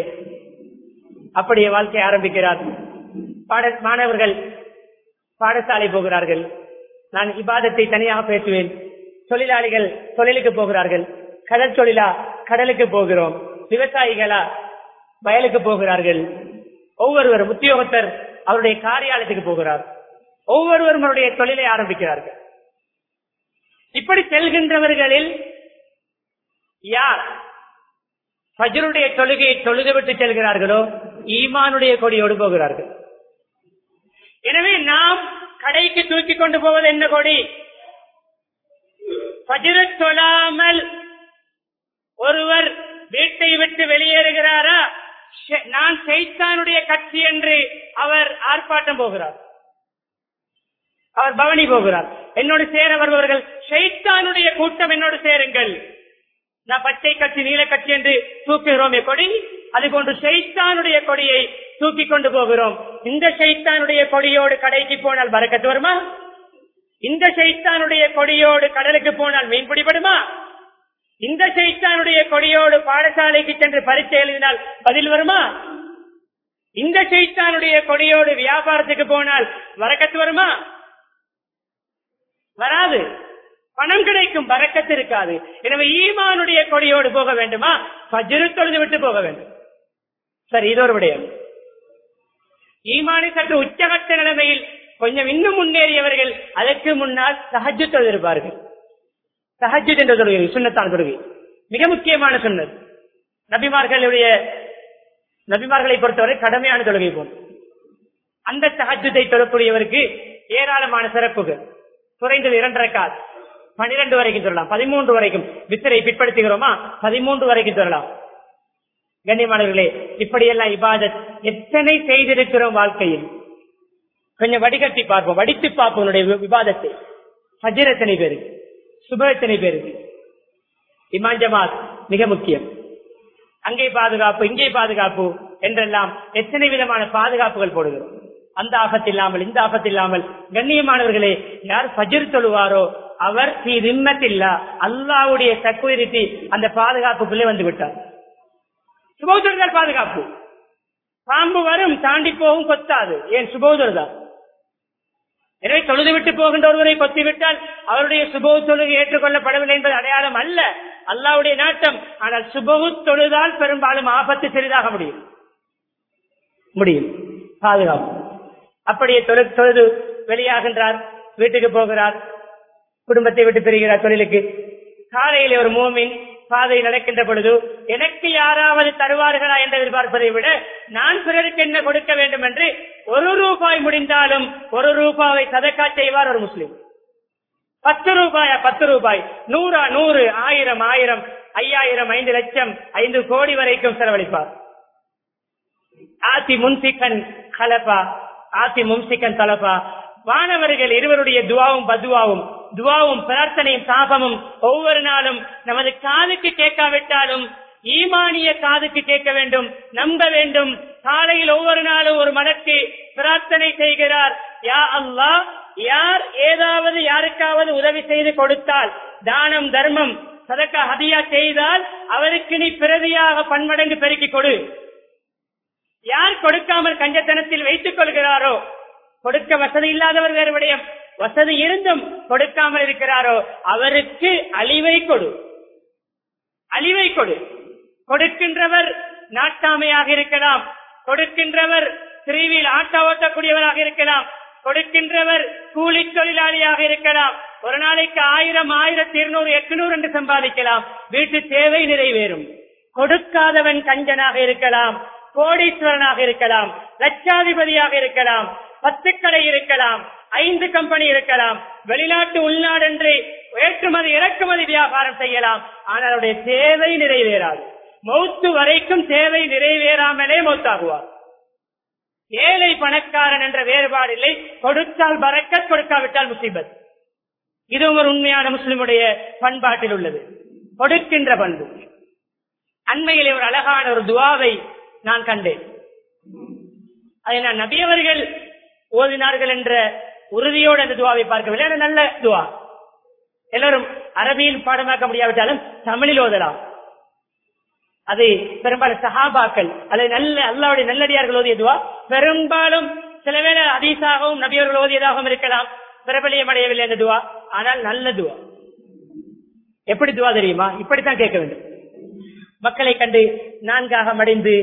[SPEAKER 1] அப்படியே வாழ்க்கை ஆரம்பிக்கிறார். பாட மாணவர்கள் பாடசாலை போகிறார்கள். நான் இபாதத்தை தனியாக பேசுவேன். தொழிலாளிகள் தொழிலுக்கு போகிறார்கள். கடல் தொழிலா கடலுக்கு போகிறோம். விவசாயிகளா வயலுக்கு போகிறார்கள். ஒவ்வொருவரும் உத்தியோகத்தர் அவருடைய காரியாலயத்துக்கு போகிறார். ஒவ்வொருவரும் அவருடைய தொழிலை ஆரம்பிக்கிறார்கள். இப்படி செல்கின்றவர்களில் யார் ஃபஜ்ருடைய தொழுகையை தொழுதுவிட்டு செல்கிறார்களோ ஈமானுடைய கொடியோடு போகிறார்கள். எனவே நாம் கடைக்கு தூக்கி கொண்டு போவது என்ன கொடி? பஜிர தொழாமல் ஒருவர் வீட்டை விட்டு வெளியேறுகிறாரா? நான் சைத்தானுடைய கட்சி என்று அவர் ஆர்ப்பாட்டம் போகிறார். அவர் பவனி போகிறார். என்னோடு சேர வருபவர்கள் ஷைத்தானுடைய கூட்டம் என்னோடு சேருங்கள். நான் பச்சை கட்சி நீல கட்சி என்று தூக்குகிறோமே கொடி அது போன்று ஷைத்தானுடைய கொடியை தூக்கி கொண்டு போகிறோம். இந்த ஷைத்தானுடைய கொடியோடு கடைக்கு போனால் பறக்கத்து வருமா? இந்த சைத்தானுடைய கொடியோடு கடலுக்கு போனால் மீன் பிடிபடுமா இந்த சைத்தானுடைய கொடியோடு பாடசாலைக்கு சென்று பரீட்சை எழுதினால் பதில் வருமா? இந்த சைத்தானுடைய கொடியோடு வியாபாரத்துக்கு போனால் வரக்கத்து வருமா? வராது. பணம் கிடைக்கும் வரக்கத்து இருக்காது. எனவே ஈமானுடைய கொடியோடு போக வேண்டுமா? பஜ்ரு தொழுது விட்டு போக வேண்டும். சரி இது ஒரு விடயம். ஈமானை சற்று உச்சகட்ட நிலைமையில் கொஞ்சம் இன்னும் முன்னேறியவர்கள் அதற்கு முன்னால் சஹஜ் தொழிலிருப்பார்கள் சஹஜ் என்ற தொழுகை சுண்ணத்தான் தொழுகை மிக முக்கியமான சுண்ணத். நபிமார்களுடைய நபிமார்களை பொறுத்தவரை கடமையான தொழுகை போல். அந்த சஹஜத்தை தொழக்கூடியவருக்கு ஏராளமான சிறப்புகள். குறைந்தது இரண்டரை கால். பனிரெண்டு வரைக்கும் சொல்லலாம். பதிமூன்று வரைக்கும். வித்தரை பிற்படுத்துகிறோமா? பதிமூன்று வரைக்கும் சொல்லலாம். கண்ணியமானவர்களே இப்படியெல்லாம் இபாதத் எத்தனை செய்திருக்கிறோம் வாழ்க்கையில். கொஞ்சம் வடிகட்டி பார்ப்போம். வடித்து பார்ப்போம் உன்னுடைய விவாதத்தை ஹஜர் பேருக்கு? சுப எத்தனை பேருக்கு? இமான் ஜமாத் மிக முக்கியம். அங்கே பாதுகாப்பு இங்கே பாதுகாப்பு என்றெல்லாம் எத்தனை விதமான பாதுகாப்புகள் போடுகிறோம்? அந்த ஆபத்து இல்லாமல் இந்த ஆபத்து இல்லாமல் கண்ணியமானவர்களே யார் பஜிர் சொல்லுவாரோ அவர் திம்மத்தில்லா அல்லாவுடைய தக்குவிருத்தி அந்த பாதுகாப்புக்குள்ளே வந்து விட்டார். சுபோதர்கள் பாதுகாப்பு. பாம்பு வரும் தாண்டி போகும் கொத்தாது. ஏன்? சுபோதர் தான். எனவே தொழுது விட்டு போகின்ற ஒருவரை கொத்திவிட்டால் அவருடைய சுபவு தொழுகை ஏற்றுக்கொள்ளப்படவில்லை என்பது அடையாளம் அல்ல. அல்லாவுடைய நாட்டம். ஆனால் சுபவு தொழுதால் பெரும்பாலும் ஆபத்து சிறிதாக முடியும். முடியும். பாதுகாப்பு. அப்படியே தொழு தொழுது வெளியாகின்றார் வீட்டுக்கு போகிறார் குடும்பத்தை விட்டு பிரிகிறார் தொழிலுக்கு. காலையில் ஒரு மூமின் பாதை நடக்கின்ற பொழுது எனக்கு யாராவது தருவார்களா என்று எதிர்பார்ப்பதை விட நான் பிறருக்கு என்ன கொடுக்க வேண்டும் என்று ஒரு ரூபாய் முடிந்தாலும் ஒரு ரூபாவை சதக்கா செய்வார் ஒரு முஸ்லிம். பத்து ரூபாயா? பத்து ரூபாய். நூறா? நூறு. ஆயிரம். ஆயிரம். ஐயாயிரம். ஐந்து லட்சம். ஐந்து கோடி வரைக்கும் செலவழிப்பார். ஆசி முன்சிக்கன் கலப்பா ஆசி முன்சிகன் தலப்பா வானவர்கள் இருவருடைய துவாவும் பதுவாவும் துவாவும் பிரார்த்தனையும் சாபமும் ஒவ்வொரு நாளும் நமது காதுக்கு கேட்காவிட்டாலும் ஈமானிய காதுக்கு கேட்க வேண்டும் நம்ப வேண்டும். காலையில் ஒவ்வொரு நாளும் ஒரு மனக்கு பிரார்த்தனை செய்கிறார். யா அல்லா யார் ஏதாவது யாருக்காவது உதவி செய்து கொடுத்தால் தானம் தர்மம் சதக்க ஹதியா செய்தால் அவருக்கு நீ பிரதியாக பன்மடங்கு பெருக்கி கொடு. யார் கொடுக்காமல் கஞ்சத்தனத்தில் வைத்துக் கொள்கிறாரோ கொடுக்க வசதி இல்லாதவர் வேறு விடயம். வசதி இருந்தும் கொடுக்காமல் இருக்கிறாரோ அவருக்கு அழிவை கொடு. அழிவை கொடு. கொடுக்கின்றவர் நாட்டாமையாக இருக்கலாம். கொடுக்கின்றவர் பிரிவில் ஆட்ட ஓட்டக்கூடியவராக இருக்கலாம். கொடுக்கின்றவர் கூலி தொழிலாளியாக இருக்கலாம். ஒரு நாளைக்கு ஆயிரம் ஆயிரத்தி இருநூறு எட்நூறு என்று சம்பாதிக்கலாம். வீட்டு தேவை நிறைவேறும். கொடுக்காதவன் கஞ்சனாக இருக்கலாம். கோடீஸ்வரனாக இருக்கலாம் லட்சாதிபதியாக இருக்கலாம் பத்து கடை இருக்கலாம் ஐந்து கம்பெனி இருக்கலாம் வெளிநாட்டு உள்நாடு என்று ஏற்றுமதி இறக்குமதி வியாபாரம் செய்யலாம். ஆனால் அவருடைய தேவை நிறைவேறாது. மௌத்து வரைக்கும் தேவை நிறைவேறாமலே மௌத்தாகுவார். ஏழை பணக்காரன் என்ற வேறுபாடு இல்லை கொடுத்தால் பறக்க கொடுக்காவிட்டால் முசிபத். இதுவும் ஒரு உண்மையான முஸ்லிமுடைய பண்பாட்டில் உள்ளது. கொடுக்கின்ற பண்பு. அண்மையிலே ஒரு அழகான ஒரு துவாவை நான் கண்டேன். அதை நான் நபியவர்கள் ஓதினார்கள் என்ற உறுதியோடு அந்த துவாவை பார்க்கவில்லை. அது நல்ல துவா. எல்லோரும் அரபியில் பாடமாக்க முடியாவிட்டாலும் தமிழில் ஓதலாம். அது பெரும்பாலும் சஹாபாக்கள் அதை நல்ல அல்லாவுடைய நல்லடியார்கள் ஓதிய துவா. பெரும்பாலும் சில வேளை அதீசாகவும் நபியவர்கள் ஓதியதாகவும் இருக்கலாம். பிரபலியம் அடையவில்லை அந்த துவா. ஆனால் நல்ல துவா. எப்படி துவா தெரியுமா? இப்படித்தான் கேட்க வேண்டும். மக்களை கண்டு நான்காக மடிந்து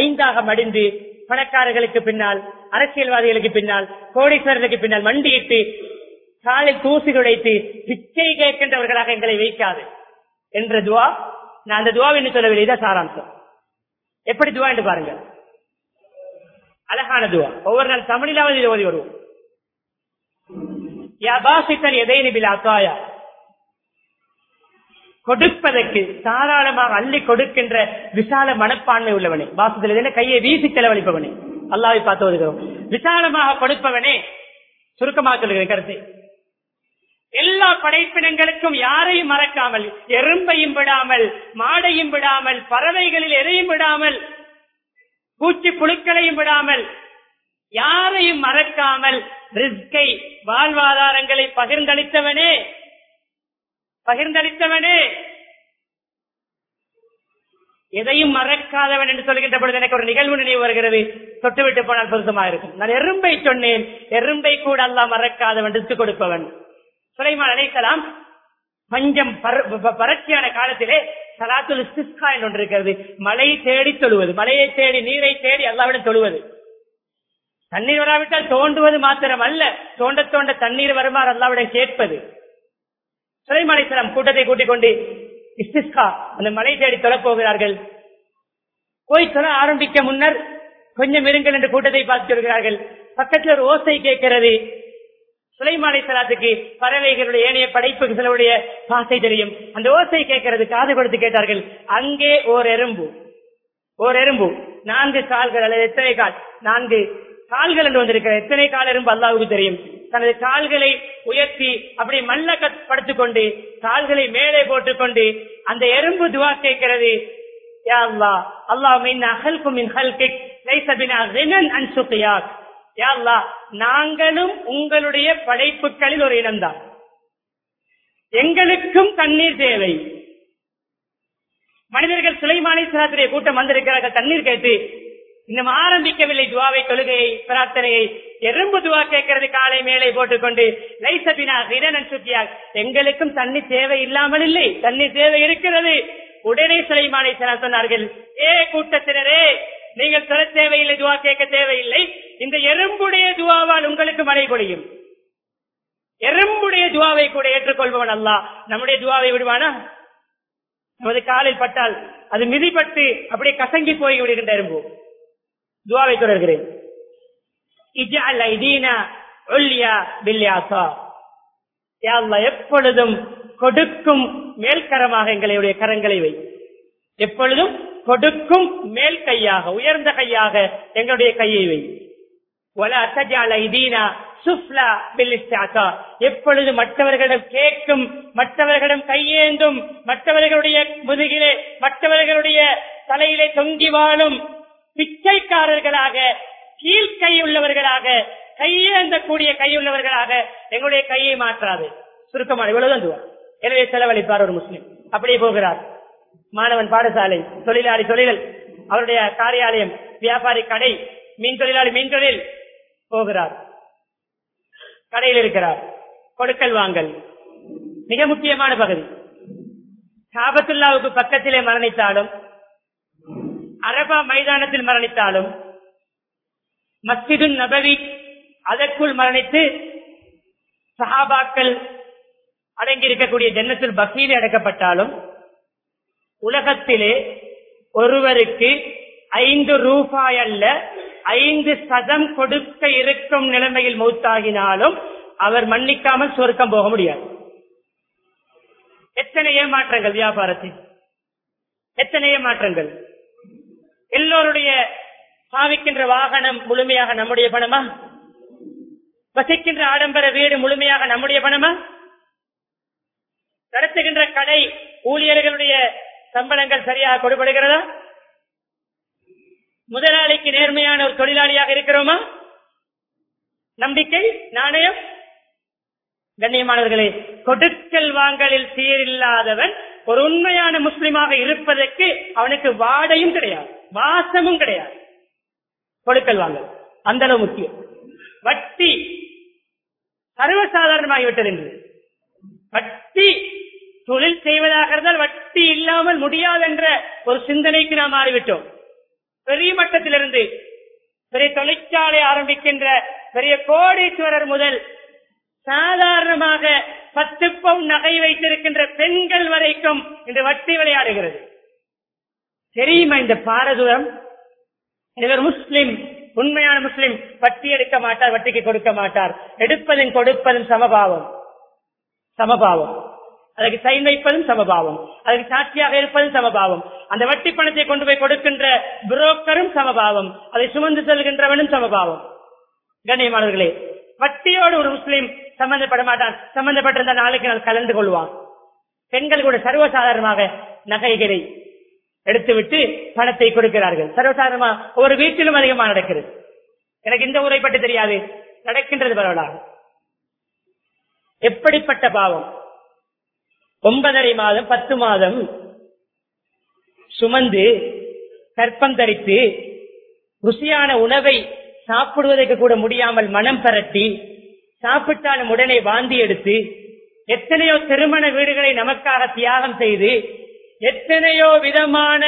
[SPEAKER 1] ஐந்தாக மடிந்து பணக்காரர்களுக்கு பின்னால் அரசியல்வாதிகளுக்கு பின்னால் கோடீஸ்வரர்களுக்கு பின்னால் மண்டியிட்டு காலில் தூசி உடைத்து பிச்சை கேட்கின்றவர்களாக எங்களை வைக்காது. என்ற துவா நான் அந்த துவா என்று சொல்லவில்லை தான் சாராம்சம். எப்படி துவா என்று பாருங்க அழகான துவா. ஒவ்வொரு நாள் தமிழிலாவது ஓதி வருவோம். யபாசித்தன் எதை நிபிலாத்தாயா கொடுப்பதற்கு தாராளமாக அள்ளி கொடுக்கின்ற விசால மனப்பான்மை உள்ளவனே. வாசத்தில் கையை வீசி செலவழிப்பவனே. அல்லாவை பார்த்து வருகிறோம் விசாலமாக கொடுப்பவனே சுருக்கமாக சொல்கிறேன் கருத்து எல்லா படைப்பினங்களுக்கும் யாரையும் மறக்காமல் எறும்பையும் விடாமல் மாடையும் விடாமல் பறவைகளில் எதையும் விடாமல் பூச்சி புழுக்களையும் விடாமல் யாரையும் மறக்காமல் வாழ்வாதாரங்களை பகிர்ந்தளித்தவனே. பகிர்ந்தளித்தவனே. எதையும் மறக்காதவன் என்று சொல்கின்ற பொழுது எனக்கு ஒரு நிகழ்வு நினைவு வருகிறது. தொட்டுவிட்டு போனால் பொருத்தமா இருக்கும். நான் எறும்பை சொன்னேன். எறும்பை கூட அல்ல மறக்காதவன் எடுத்துக் கொடுப்பவன். சுலைமான் அழைக்கலாம் பஞ்சம் பர- வறட்சியான காலத்திலே சலாத்துல் இஸ்திஸ்கா என்று ஒன்று இருக்கிறது. மழையை தேடி தொழுவது. மழையை தேடி நீரை தேடி அல்லாவிடம் தொழுவது. தண்ணீர் வராவிட்டால் தோண்டுவது மாத்திரம் அல்ல தோண்ட தோண்ட தண்ணீர் வருமாறு அல்லாவிடம் கேட்பது. சுலைமலைசலம் கூட்டத்தை கூட்டிக் கொண்டு இஸ்திஸ்கா அந்த மலை தேடி தொழப்போகிறார்கள் போய் தொழ ஆரம்பிக்க முன்னர் கொஞ்சம் இருங்கள் என்று கூட்டத்தை பார்த்து சொல்கிறார்கள். பக்கத்தில் ஒரு ஓசை கேட்கிறது. சுலைமானை சலாத்துக்கு பறவைகளுடைய ஏனைய படைப்புகளுடைய பாசை தெரியும். அந்த ஓசை கேட்கிறது காது கொடுத்து கேட்டார்கள் அங்கே ஓர் எறும்பு ஓர் எறும்பு நான்கு கால்கள் அல்லது எத்தனை கால்? நான்கு. கால்கள் என்று வந்திருக்கிற எத்தனை கால் எறும்பு அல்லாவுக்கு தெரியும்? தனது கால்களை உயர்த்தி அப்படி மல்ல படுத்துக் கொண்டு கால்களை மேலே போட்டுக்கொண்டு அந்த எறும்பு துவா கேட்கிறது. யா அன் யா நாங்களும் உங்களுடைய படைப்புகளில் ஒரு இனம்தான். எங்களுக்கும் தண்ணீர் தேவை. மனிதர்கள் சுலைமானை கூட்டம் வந்திருக்கிறார்கள் தண்ணீர் கேட்டு இன்னும் ஆரம்பிக்கவில்லை துவாவை தொழுகையை பிரார்த்தனையை. எறும்பு துவா கேட்கறது காலை மேலே போட்டுக்கொண்டு லைசபினா ரினன் சுத்தியார் எங்களுக்கும் தண்ணி தேவை இல்லாமல் இல்லை தண்ணி தேவை இருக்கிறது. உடனே சிலைமானை சொன்னார்கள் ஏ கூட்டத்தினரே நீங்கள் சொல்ல தேவையில்லை துவா கேட்க தேவையில்லை. இந்த எறும்புடைய துவாவால் உங்களுக்கு மழை பொழியும். எறும்புடைய துவாவை கூட ஏற்றுக்கொள்பவன் அல்ல நம்முடைய துவாவை விடுவானா? நமது காலில் பட்டால் அது மிதிப்பட்டு அப்படியே கசங்கி போய் விடுகின்ற எறும்பு. துவாவை தொடர்கிறேன். எப்பொழுதும் கொடுக்கும் மேல்கரமாக எங்களுடைய கரங்களை வை. எப்பொழுதும் கொடுக்கும் மேல் கையாக உயர்ந்த கையாக எங்களுடைய கையை வை. எப்பொழுது மற்றவர்களிடம் கேட்கும் மற்றவர்களிடம் கையேந்தும் மற்றவர்களுடைய முதுகிலே மற்றவர்களுடைய தலையிலே தொங்கி வாழும் பிச்சைக்காரர்களாக கீழ்கை உள்ளவர்களாக கையேந்தக்கூடிய கையுள்ளவர்களாக எங்களுடைய கையை மாற்றாது. சுருக்கமான இவ்வளவுதான் எனவே செலவழிப்பார் ஒரு முஸ்லீம். அப்படியே போகிறார். மாணவன் பாடசாலை தொழிலாளி தொழில்கள் அவருடைய காரியாலயம் வியாபாரி கடை மீன் தொழிலாளி மீன் தொழில் போகிறார். கடையில் இருக்கிறார். கொடுக்கல் வாங்கல். மிக முக்கியமான பகுதி. காபத்துல்லாவுக்கு பக்கத்திலே மரணித்தாலும் அரபா மைதானத்தில் மரணித்தாலும் மஸ்ஜிது நபவி அதற்குள் மரணித்து சஹாபாக்கள் அடங்கியிருக்கக்கூடிய ஜன்னத்தில் பக்கீல் அடக்கப்பட்டாலும் உலகத்திலே ஒருவருக்கு ஐந்து ரூபாய் அல்ல ஐந்து சதம் கொடுக்க இருக்கும் நிலைமையில் மௌத்தாகினாலும் அவர் மன்னிக்காமல் சொர்க்கம் போக முடியாது. எத்தனை ஏமாற்றங்கள் வியாபாரத்தில். எத்தனை ஏமாற்றங்கள் எல்லோருடைய பாவிக்கின்ற வாகனம் முழுமையாக நம்முடைய பணமா? வசிக்கின்ற ஆடம்பர வீடு முழுமையாக நம்முடைய பணமா? நடத்துகின்ற கடை ஊழியர்களுடைய சம்பளங்கள் சரியாக கொடுபடுகிறதா? முதலாளிக்கு நேர்மையான ஒரு தொழிலாளியாக இருக்கிறோமா? நம்பிக்கை நாணயம்? கண்ணியமானவர்களே கொடுக்கல் வாங்கலில் சீரில்லாதவன் ஒரு உண்மையான முஸ்லிமாக இருப்பதற்கு அவனுக்கு வாடையும் கிடையாது. வாசமும் கிடையாது. கொடுக்கல் வாங்கல். அந்த அளவு முக்கியம். வட்டி சர்வசாதாரணமாகிவிட்டது என்று. வட்டி தொழில் செய்வதாக இருந்தால் வட்டி இல்லாமல் முடியாது என்ற ஒரு சிந்தனைக்கு நாம் மாறிவிட்டோம். பெரிய மட்டத்திலிருந்து பெரிய தொழிற்சாலை ஆரம்பிக்கின்ற பெரிய கோடீஸ்வரர் முதல் சாதாரணமாக பத்து பவுன் நகை வைத்திருக்கின்ற பெண்கள் வரைக்கும் இந்த வட்டி விளையாடுகிறது. தெரியுமா இந்த பாரதூரம்? இவர் முஸ்லிம் உண்மையான முஸ்லிம் வட்டி எடுக்க மாட்டார் வட்டிக்கு கொடுக்க மாட்டார். எடுப்பதும் கொடுப்பதும் சமபாவம். சமபாவம். அதற்கு சைன் வைப்பதும் சமபாவம். அதற்கு சாட்சியாக இருப்பதும் சமபாவம். அந்த வட்டி பணத்தை கொண்டு போய் கொடுக்கின்ற புரோக்கரும் சமபாவம். அதை சுமந்து செல்கின்றவனும் சமபாவம். கண்ணியமானவர்களே வட்டியோடு ஒரு முஸ்லீம் சம்பந்தப்பட மாட்டான். சம்பந்தப்பட்டிருந்த நாளைக்கு நான் கலந்து கொள்வான். பெண்கள் கூட சர்வசாதாரணமாக நகைகளை எடுத்துவிட்டு பணத்தை கொடுக்கிறார்கள். சர்வசாதாரணமா ஒரு வீட்டிலும் அதிகமாக நடக்கிறது. எனக்கு இந்த ஊரை பற்றி தெரியாது. நடக்கின்றது பரவலாக. எப்படிப்பட்ட பாவம்? ஒன்பதரை மாதம் பத்து மாதம் சுமந்து கற்பம் தரித்து ருசியான உணவை சாப்பிடுவதற்கு கூட முடியாமல் மனம் பரட்டி சாப்பிட்டாலும் உடனே வாந்தி எடுத்து எத்தனையோ திருமண வீடுகளை நமக்காக தியாகம் செய்து எத்தனையோ விதமான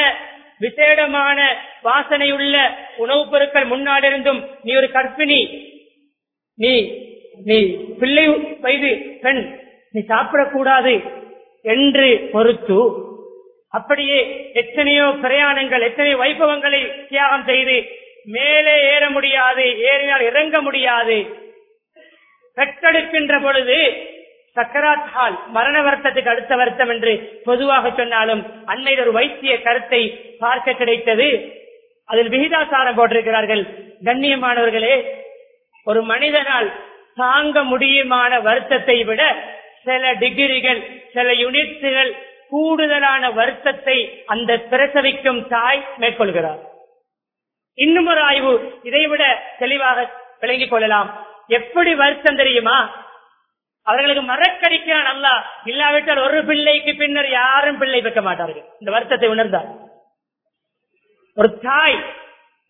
[SPEAKER 1] விசேடமான வாசனையுள்ள உணவுப் பொருட்கள் முன்னாடிருந்தும் நீ ஒரு கற்பிணி நீ நீ பிள்ளை வயது பெண் நீ சாப்பிடக்கூடாது என்று பொறுத்து அப்படியே எத்தனையோ பிரயாணங்கள் எத்தனையோ வைபவங்களை தியாகம் செய்து மேலே ஏற முடியாது ஏறினால் இறங்க முடியாது. பெற்றெடுக்கின்ற பொழுது சக்கராத் ஹால் மரண வருத்தத்துக்கு அடுத்த வருத்தம் என்று பொதுவாக சொன்னாலும் அன்னையில் ஒரு வைத்திய கருத்தை பார்க்க கிடைத்தது. அதில் விகிதாசாரம் போட்டிருக்கிறார்கள். கண்ணியமானவர்களே ஒரு மனிதனால் தாங்க முடியுமான வருத்தத்தை விட சில டிகிரிகள் சில யூனிட்ஸுகள் கூடுதலான வருத்தத்தை அந்த பிரசவிக்கும் தாய் மேற்கொள்கிறார். இன்னும் ஒரு ஆய்வு இதைவிட தெளிவாக விளங்கிக் கொள்ளலாம். எப்படி வருத்தம் தெரியுமா? அவர்களுக்கு மறக்கடிக்கிறான் அல்ல இல்லாவிட்டால் ஒரு பிள்ளைக்கு பின்னர் யாரும் பிள்ளை பெற்க மாட்டார்கள். இந்த வருத்தத்தை உணர்ந்தார். ஒரு தாய்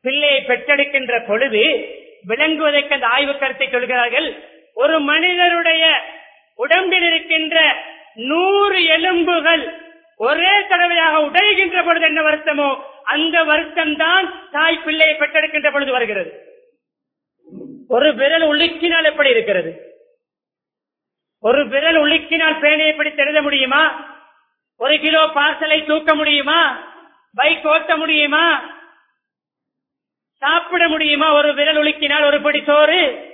[SPEAKER 1] பிள்ளையை பெற்றெடுக்கின்ற பொழுது விளங்குவதற்கு அந்த ஆய்வு கருத்தை சொல்கிறார்கள். ஒரு மனிதருடைய உடம்பில் இருக்கின்ற நூறு எலும்புகள் ஒரே தடவையாக உடைகின்ற பொழுது என்ன வருத்தமோ அந்த வருத்தம் தான் தாய் பிள்ளையை பெற்றெடுக்கின்ற பொழுது வருகிறது. ஒரு விரல் உலுக்கினால் எப்படி இருக்கிறது? ஒரு விரல் உலுக்கினால் பேனையை பிடித்து எழுத முடியுமா? ஒரு கிலோ பார்சலை தூக்க முடியுமா? பைக் ஓட்ட முடியுமா? சாப்பிட முடியுமா? ஒரு விரல் உலுக்கினால் ஒரு படி சோறு.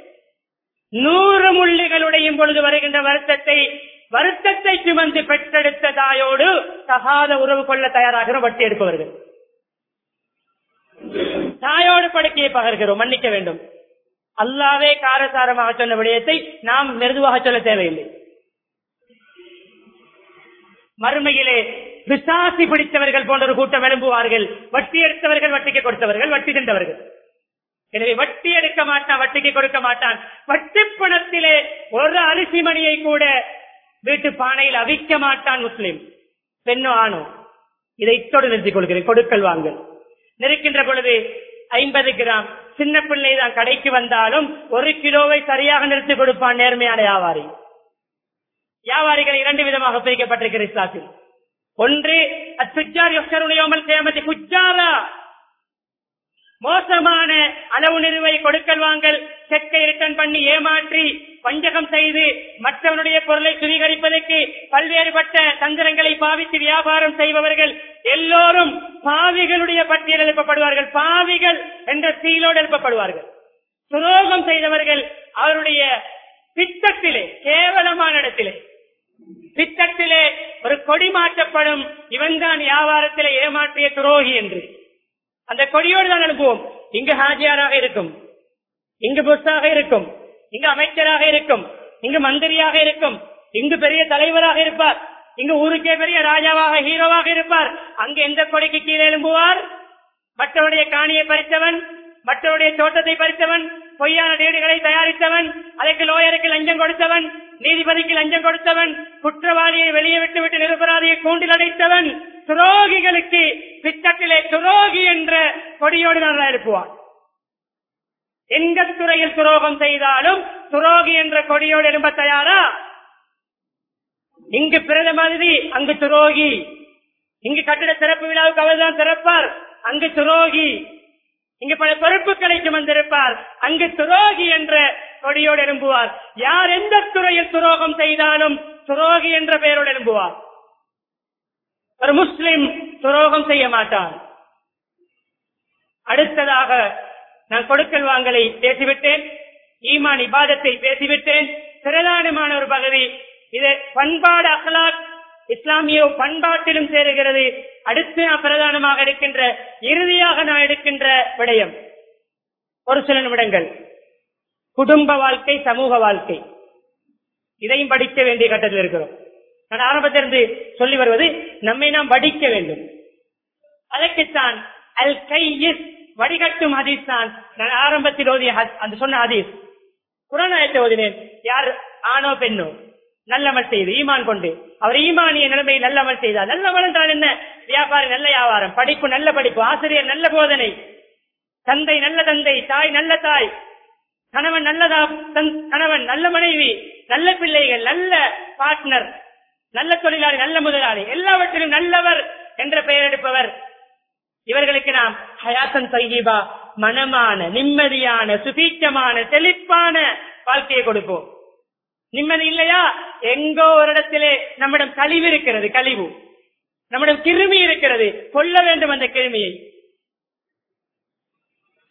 [SPEAKER 1] நூறு முள்ளிகள் உடையும் பொழுது வருகின்ற வருத்தத்தை வருத்தத்தை சுமந்து பெற்றெடுத்த தாயோடு தகாத உறவு கொள்ள தயாராகிற வட்டி எடுப்பவர்கள். தாயோடு படுக்கையை பகர்கிறோம் மன்னிக்க வேண்டும். அல்லாவே காரசாரமாக சொன்ன விடயத்தை நாம் மிருதுவாக சொல்ல தேவையில்லை. மறுமையிலே விசாசி பிடித்தவர்கள் போன்ற ஒரு கூட்டம் எழும்புவார்கள். வட்டி எடுத்தவர்கள் வட்டிக்கு கொடுத்தவர்கள் வட்டி தின்றவர்கள். எனவே வட்டி எடுக்க மாட்டான் வட்டிக்கு கொடுக்க மாட்டான். வட்டி பணத்திலே ஒரு அரிசி மணியை கூட வீட்டு பானையில் அவிக்க மாட்டான் முஸ்லிம். பெண்ணோ ஆணோ இதை இத்தோடு நிறுத்திக் கொள்கிறேன். கொடுக்கல் வாங்கல். நெருக்கின்ற பொழுது ஐம்பது கிராம். சின்ன பிள்ளை தான் கடைக்கு வந்தாலும் ஒரு கிலோவை சரியாக நிறுத்தி கொடுப்பான் நேர்மையான வியாபாரி. வியாபாரிகள் இரண்டு விதமாக பிரிக்கப்பட்டிருக்கிற இஸ்லாத்தில். ஒன்று அச்சுச்சார் யொக்கருடையோமல் குச்சாரா மோசமான அளவு நிறுவை கொடுக்கல் வாங்கல் செக்கை ரிட்டர்ன் பண்ணி ஏமாற்றி வஞ்சகம் செய்து மற்றவனுடைய பொருளை சுவீகரிப்பதற்கு பல்வேறுபட்ட தந்திரங்களை பாவித்து வியாபாரம் செய்பவர்கள் எல்லோரும் பாவிகளுடைய பட்டியல் எழுப்பப்படுவார்கள். பாவிகள் என்ற சீலோடு எழுப்பப்படுவார்கள். துரோகம் செய்தவர்கள் அவருடைய பித்தத்திலே கேவலமான இடத்திலே. பித்தத்திலே ஒரு கொடி மாற்றப்படும். இவன்தான் வியாபாரத்திலே ஏமாற்றிய துரோகி என்று. அந்த கொடியோடு தான் அனுப்புவோம். இங்கு ஹாஜியாராக இருக்கும். இங்கு புஸ்தாக இருக்கும். இங்கு அமைச்சராக இருக்கும். இங்கு மந்திரியாக இருக்கும். இங்கு பெரிய தலைவராக இருப்பார். இங்கு ஊருக்கே பெரிய ராஜாவாக ஹீரோவாக இருப்பார். அங்கு எந்த கொடிக்கு கீழே எழும்புவார்? மற்றவருடைய காணியை பறித்தவன் மற்றவருடைய தோட்டத்தை பறித்தவன் பொய்யான டிகிரிகளை தயாரித்தவன் அதற்கு லோயருக்கு லஞ்சம் கொடுத்தவன் நீதிபதிக்கு லஞ்சம் கொடுத்தவன் குற்றவாளியை வெளியே விட்டு விட்டு நிரபராதியை கூண்டில் அடைத்தவன் துரோகிகளுக்கு திட்டத்திலே துரோகி என்ற கொடியோடு நான் எழுப்புவான். எந்த துறையில் துரோகம் செய்தாலும் துரோகி என்ற கொடியோடு எழும்ப தயாரா? இங்கு பிரதமதி அங்கு துரோகி. இங்கு கட்டிட சிறப்பு விழாவுக்கு அவர்தான் திறப்பார். அங்கு துரோகி. இங்கு பல பொறுப்புகளை சுமந்திருப்பார். அங்கு துரோகி என்ற கொடியோடு எழும்புவார். யார் எந்த துறையில் துரோகம் செய்தாலும் துரோகி என்ற பெயரோடு எழும்புவார். ஒரு முஸ்லிம் துரோகம் செய்ய மாட்டார் அடுத்ததாக நான் கொடுக்கல் வாங்கலை பேசிவிட்டேன். ஈமான் இபாதத்தை பேசிவிட்டேன். பிரதானமான ஒரு பகுதி. இது பண்பாடு அகலா இஸ்லாமிய பண்பாட்டிலும் சேருகிறது. அடுத்து நான் பிரதானமாக எடுக்கின்ற இறுதியாக நான் எடுக்கின்ற விடயம். ஒரு சில நிமிடங்கள். குடும்ப வாழ்க்கை சமூக வாழ்க்கை. இதையும் படிக்க வேண்டிய கட்டத்தில் இருக்கிறோம். நான் ஆரம்பத்திலிருந்து சொல்லி வருவது நம்மை நாம் படிக்க வேண்டும். அதற்குத்தான் அல் கையிஸ் வடிகட்டும் ஹதீஸ் தான். நான் ஆரம்பத்தில் ஓதிய அந்த சொன்ன ஹதீஸ். குரானாயத்தை ஓதினேன். யார் ஆணோ பெண்ணோ? நல்லமல் செய்து ஈமான் கொண்டு. அவர் ஈமானிய நிலைமை நல்லவன் செய்தார். நல்லமல் என்றால் என்ன? வியாபாரி நல்ல வியாபாரம் படிப்பு நல்ல படிப்பு ஆசிரியர் நல்ல போதனை. தந்தை நல்ல தந்தை தாய் நல்ல தாய். கணவன் நல்லதா? தன்- கணவன் நல்ல மனைவி நல்ல பிள்ளைகள் நல்ல பார்ட்னர் நல்ல தொழிலாளி நல்ல முதலாளி. எல்லாவற்றிலும் நல்லவர் என்ற பெயர் எடுப்பவர். இவர்களுக்கு நாம் ஹயாசன் தையீபா மனமான நிம்மதியான சுபீச்சமான செழிப்பான வாழ்க்கையை கொடுப்போம். நிம்மதி இல்லையா? எங்கோ ஒரு இடத்திலே நம்மிடம் கழிவு இருக்கிறது கழிவு. நம்மிடம் கிருமி இருக்கிறது. கொல்ல வேண்டும் அந்த கிருமியை.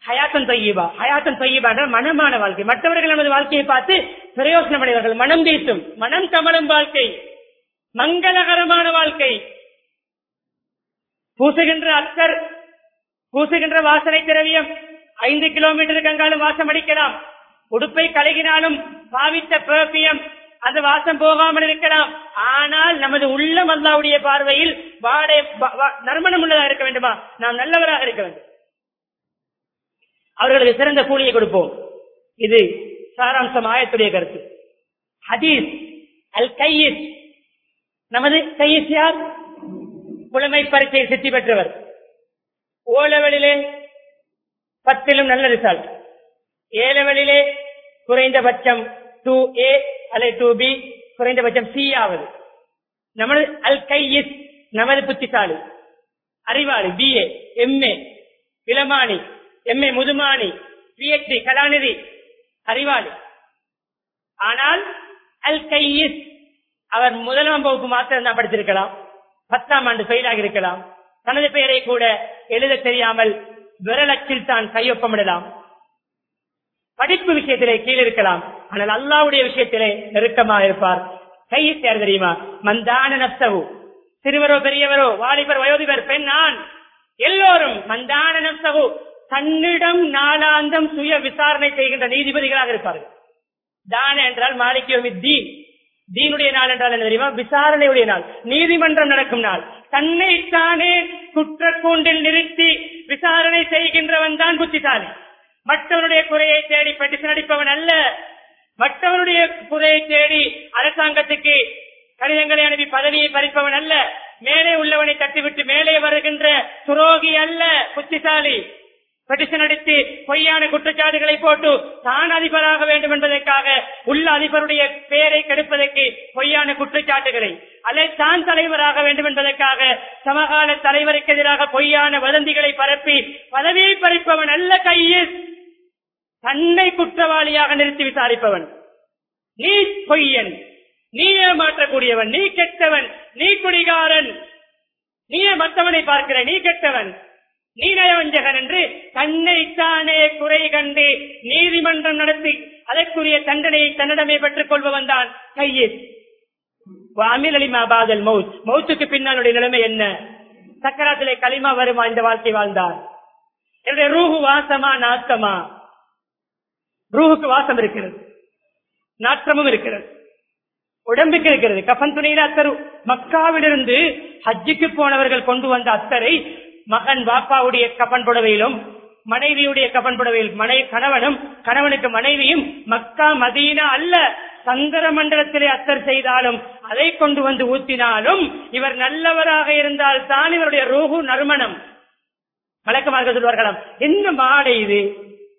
[SPEAKER 1] ஹயாத்தன் தொய்யீபா ஹயாத்தன் தொய்யீபா மனமான வாழ்க்கை. மற்றவர்கள் நமது வாழ்க்கையை பார்த்து பிரயோசனம் அடைவார்கள் மனம் வீசும். மனம் தமிழும் வாழ்க்கை. மங்களகரமான வாழ்க்கை. பூசுகின்ற அத்தர் பூசுகின்ற வாசனை திரவியம். ஐந்து கிலோமீட்டருக்கு அங்காலும் வாசம் அடிக்கலாம். உடுப்பை கழுகினாலும் பாவித்த பேப்பியம் அந்த வாசம் போகாமல் இருக்கலாம். ஆனால் நமது உள்ளம் அல்லாவுடைய பார்வையில் வாடை நறுமணம் உள்ளதாக இருக்க வேண்டுமா? நாம் நல்லவராக இருக்க வேண்டும். அவர்களுக்கு சிறந்த கூலியை கொடுப்போம். இது சாராம்சம் ஆயத்துடைய கருத்து. ஹதீஸ் அல் கையிஸ். நமது கையிஸ் யார்? புலமை பரீட்சை சித்தி பெற்றவர். ஓலவெளியிலே பத்திலும் நல்ல ரிசல்ட் ஏழவெளியிலே குறைந்தபட்சம் டூ ஏ அல்லது டூ பி குறைந்தபட்சம் சி ஆவது. நமது அல் கையிஸ் நமது புத்திசாலி அறிவாளி பிஏ எம்ஏ இளமானி எம்ஏ முதுமானி பிஎச்டி கலாநிதி அறிவாளி. ஆனால் அல் கையிஸ் அவர் முதலாம் வகுப்பு மாத்திரம் தான் படித்திருக்கலாம். பத்தாம் ஆண்டு ஃபெயிலாக இருக்கலாம். தனது பெயரை கூட எழுத தெரியாமல் விரலச்சில் தான் கையொப்பமிடலாம். படிப்பு விஷயத்திலே கீழே இருக்கலாம் ஆனால் அல்லாவுடைய விஷயத்திலே நெருக்கமா இருப்பார். கையை யார் தெரியுமா? மந்தான நப்சவு சிறுவரோ பெரியவரோ வாலிபர் வயோதிபர் பெண் ஆண். எல்லோரும் மந்தான நப்சவு தன்னிடம் நாளாந்தம் சுய விசாரணை செய்கின்ற நீதிபதிகளாக இருப்பார்கள். தான என்றால் மாலிக்கியோமி தீன். தீனுடைய நாள் என்றால் என்ன தெரியுமா? விசாரணையுடைய நாள். நீதிமன்றம் நடக்கும் நாள். தன்னை தானே குற்றக்கூண்டில் நிறுத்தி விசாரணை செய்கின்றவன் தான் புத்திசாலி. மற்றவனுடைய குறையை தேடி பெட்டிஷன் அடிப்பவன் அல்ல. மற்றவனுடைய குறையை தேடி அரசாங்கத்துக்கு கடிதங்களை அனுப்பி பதவியை பறிப்பவன் அல்ல. மேலே உள்ளவனை தட்டிவிட்டு மேலே வருகின்ற துரோகி அல்ல புத்திசாலி. பெட்டிஷன் அடித்து பொய்யான குற்றச்சாட்டுகளை போட்டு தான் அதிபராக வேண்டும் என்பதற்காக உள்ள அதிபருடைய பெயரை கெடுப்பதற்கு பொய்யான குற்றச்சாட்டுகளை அல்லது தான் தலைவராக வேண்டும் என்பதற்காக சமகால தலைவருக்கு எதிராக பொய்யான வதந்திகளை பரப்பி பதவியை பறிப்பவன் அல்ல கையில். தன்னை குற்றவாளியாக நிறுத்தி விசாரிப்பவன். நீ பொய்யன். நீ ஏமாற்றக்கூடியவன் நீ கெட்டவன். நீ குடிகாரன். நீயே மற்றவனை பார்க்கிற. நீ கெட்டவன். நீ நயவஞ்சகன் என்று தன்னைத்தானே குறை கண்டு நீதிமன்றம் நடத்தி அதற்குரிய தண்டனையை தன்னிடமே பெற்றுக் கொள்பவன் தான் கையில் அமில் அலிமா பாதல் மவுத் மவுத்துக்கு பின்னாலுடைய நிலைமை என்ன? சக்கராத்திலே களிமா வருமா? இந்த வாழ்க்கை வாழ்ந்தார் என்னுடைய ரூஹு வாசமா நாசமா ரூஹுக்கு வாசம் இருக்கிறது. நாற்றமும் இருக்கிறது. உடம்புக்கு இருக்கிறது. கஃபன் துணையில அத்தரு. மக்காவிலிருந்து ஹஜ்ஜுக்கு போனவர்கள் கொண்டு வந்த அத்தரை மகன் பாப்பாவுடைய கபன் புடவையிலும் மனைவியுடைய கபன் புடவையில் மனை கணவனும் கணவனுக்கு மனைவியும் மக்கா மதீனா அல்ல சந்திர மண்டலத்திலே அத்தர் செய்தாலும் அதை கொண்டு வந்து ஊத்தினாலும் இவர் நல்லவராக இருந்தால் தான் இவருடைய ரூஹு நறுமணம். வழக்கமாக சொல்வார்களாம் என்ன மாடை இது?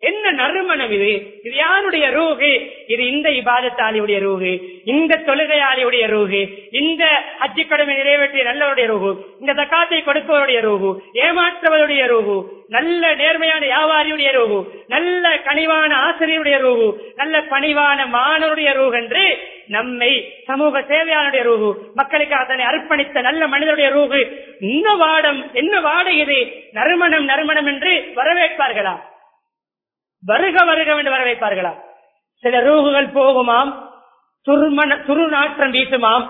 [SPEAKER 1] என்ன நறுமணம் இது? இது யாருடைய ரூகு இது இந்த இபாதத்தாலியுடைய ரூகு இந்த தொழுகையாளியுடைய ரூகு இந்த அச்சு கடமை நிறைவேற்றிய நல்லவருடைய ரூகு இந்த தக்காத்தை கொடுப்பவருடைய ரூகு ஏமாற்றுவருடைய ரூகு நல்ல நேர்மையான வியாபாரியுடைய ரூகு நல்ல கனிவான ஆசிரியருடைய ரூகு நல்ல பணிவான மாணவருடைய ரூகு என்று நம்மை சமூக சேவையாளருடைய ரூகு மக்களுக்காக தன்னை அர்ப்பணித்த நல்ல மனிதனுடைய ரூகு இந்த வாடம் என்ன வாடை இது நறுமணம் நறுமணம் என்று வரவேற்பார்களா? வருக வருக என்று வரவேற்பார்களா சில ரூகுகள் போகுமாம். துர்மண துரு நாற்றம் வீசுமாம்.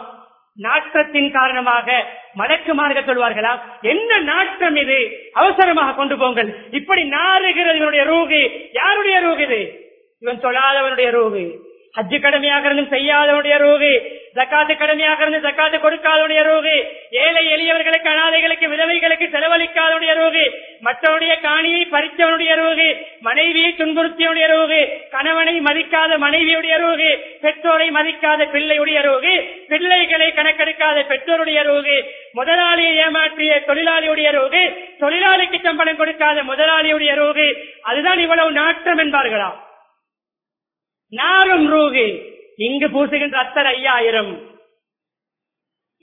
[SPEAKER 1] நாற்றத்தின் காரணமாக மலக்குமார்கள் சொல்வார்களா? என்ன நாற்றம் இது? அவசரமாக கொண்டு போங்கள். இப்படி நாறுகிறது இவனுடைய ரூகு. யாருடைய ரூகு இது? இவன் சொல்லாதவனுடைய ரூகு. ஹஜ்ஜு கடமையாக இருந்து செய்யாதவனுடைய ரோகு ஜக்காத்து கடமையாக இருந்து ஜக்காத்து கொடுக்காதவனுடைய ரோகு ஏழை எளியவர்களுக்கு அனாதைகளுக்கு விதவைகளுக்கு செலவழிக்காதவனுடைய ரோகு மற்றவனுடைய காணியை பறித்தவனுடைய ரோகு மனைவியை துன்புறுத்தியவனுடைய ரோகு கணவனை மதிக்காத மனைவியுடைய ரோகு பெற்றோரை மதிக்காத பிள்ளையுடைய ரோகு பிள்ளைகளை கணக்கெடுக்காத பெற்றோருடைய ரோகு முதலாளியை ஏமாற்றிய தொழிலாளியுடைய ரோகு தொழிலாளிக்கு சம்பளம் கொடுக்காத முதலாளியுடைய ரோகு அதுதான் இவ்வளவு நாற்றம் என்பார்களாம். நாரும் ரூகு இங்கு பூசுகின்ற அத்தர் ஐயாயிரம்.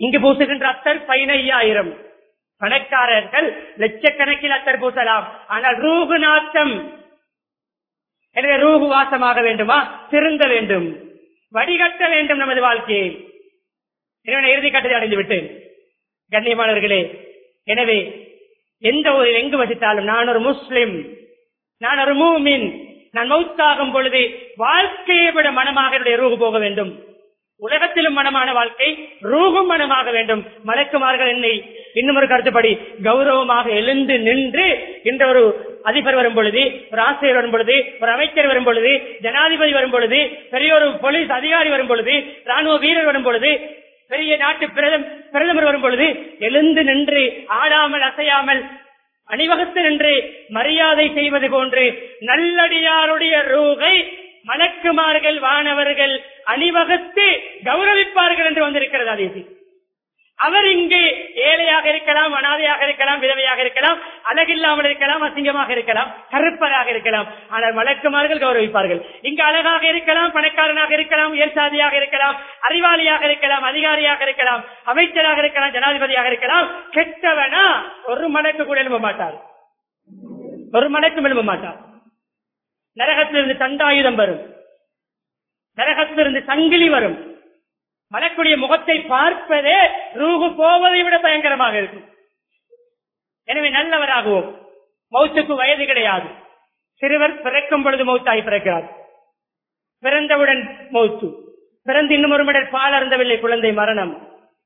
[SPEAKER 1] இங்கு பூசுகின்ற அத்தர் பதினையாயிரம். பணக்காரர்கள் லட்சக்கணக்கில் அத்தர் பூசலாம். ஆனால் ரூகு நாட்டம் எனவே ரூகு வாசமாக வேண்டுமா? திருந்த வேண்டும். வடிகட்ட வேண்டும் நமது வாழ்க்கையை. எனவே இறுதி கட்டத்தை அடைந்து விட்டேன் கண்ணியமானவர்களே எனவே எந்த ஒரு எங்கு வசித்தாலும் நான் ஒரு முஸ்லிம். நான் ஒரு மூமின். நான் மௌத்தாகும் பொழுது வாழ்க்கையை விட மனமாக என்னுடைய ரூகு போக வேண்டும். உலகத்திலும் மனமான வாழ்க்கை ரூகும் மனமாக வேண்டும். மலக்குமார்கள் என்னை இன்னும் ஒரு கருத்துப்படி கௌரவமாக எழுந்து நின்று இந்த ஒரு அதிபர் வரும் பொழுது ஒரு ஆசிரியர் வரும் பொழுது ஒரு அமைச்சர் வரும் பொழுது ஜனாதிபதி வரும் பொழுது பெரிய ஒரு போலீஸ் அதிகாரி வரும் பொழுது ராணுவ வீரர் வரும் பொழுது பெரிய நாட்டு பிரதமர் வரும் பொழுது எழுந்து நின்று ஆடாமல் அசையாமல் அணிவகுத்து நின்று மரியாதை செய்வது போன்று நல்லடியாருடைய ரூகை மலக்குமார்கள் வானவர்கள் அணிவகுத்து கௌரவிப்பார்கள் என்று வந்திருக்கிறது அதேசி அவர் இங்கு ஏழையாக இருக்கலாம் அனாதையாக இருக்கலாம் விதவையாக இருக்கலாம் அழகில்லாமல் இருக்கலாம் அசிங்கமாக இருக்கலாம் கருப்பராக இருக்கலாம். ஆனால் மலக்குமார்கள் கௌரவிப்பார்கள். இங்கு அழகாக இருக்கலாம் பணக்காரனாக இருக்கலாம் உயர்சாதியாக இருக்கலாம் அறிவாளியாக இருக்கலாம் அதிகாரியாக இருக்கலாம் அமைச்சராக இருக்கலாம் ஜனாதிபதியாக இருக்கலாம். கெட்டவனா ஒரு மலக்கு கூட எழும்ப மாட்டார். ஒரு மலக்கும் எழும்ப மாட்டார். நரகத்திலிருந்து தண்டாயுதம் வரும். நரகத்திலிருந்து சங்கிலி வரும். மலக்குடைய முகத்தை பார்ப்பதே விட இருக்கும். எனவே நல்லவராகவும். மௌத்துக்கு வயது கிடையாது. சிறுவர் பிறக்கும் பொழுது மௌத்தாகி பிறக்கிறார். பிறந்தவுடன் மௌத்து. பிறந்து இன்னும் ஒரு மடல் பால் அருந்தவில்லை குழந்தை மரணம்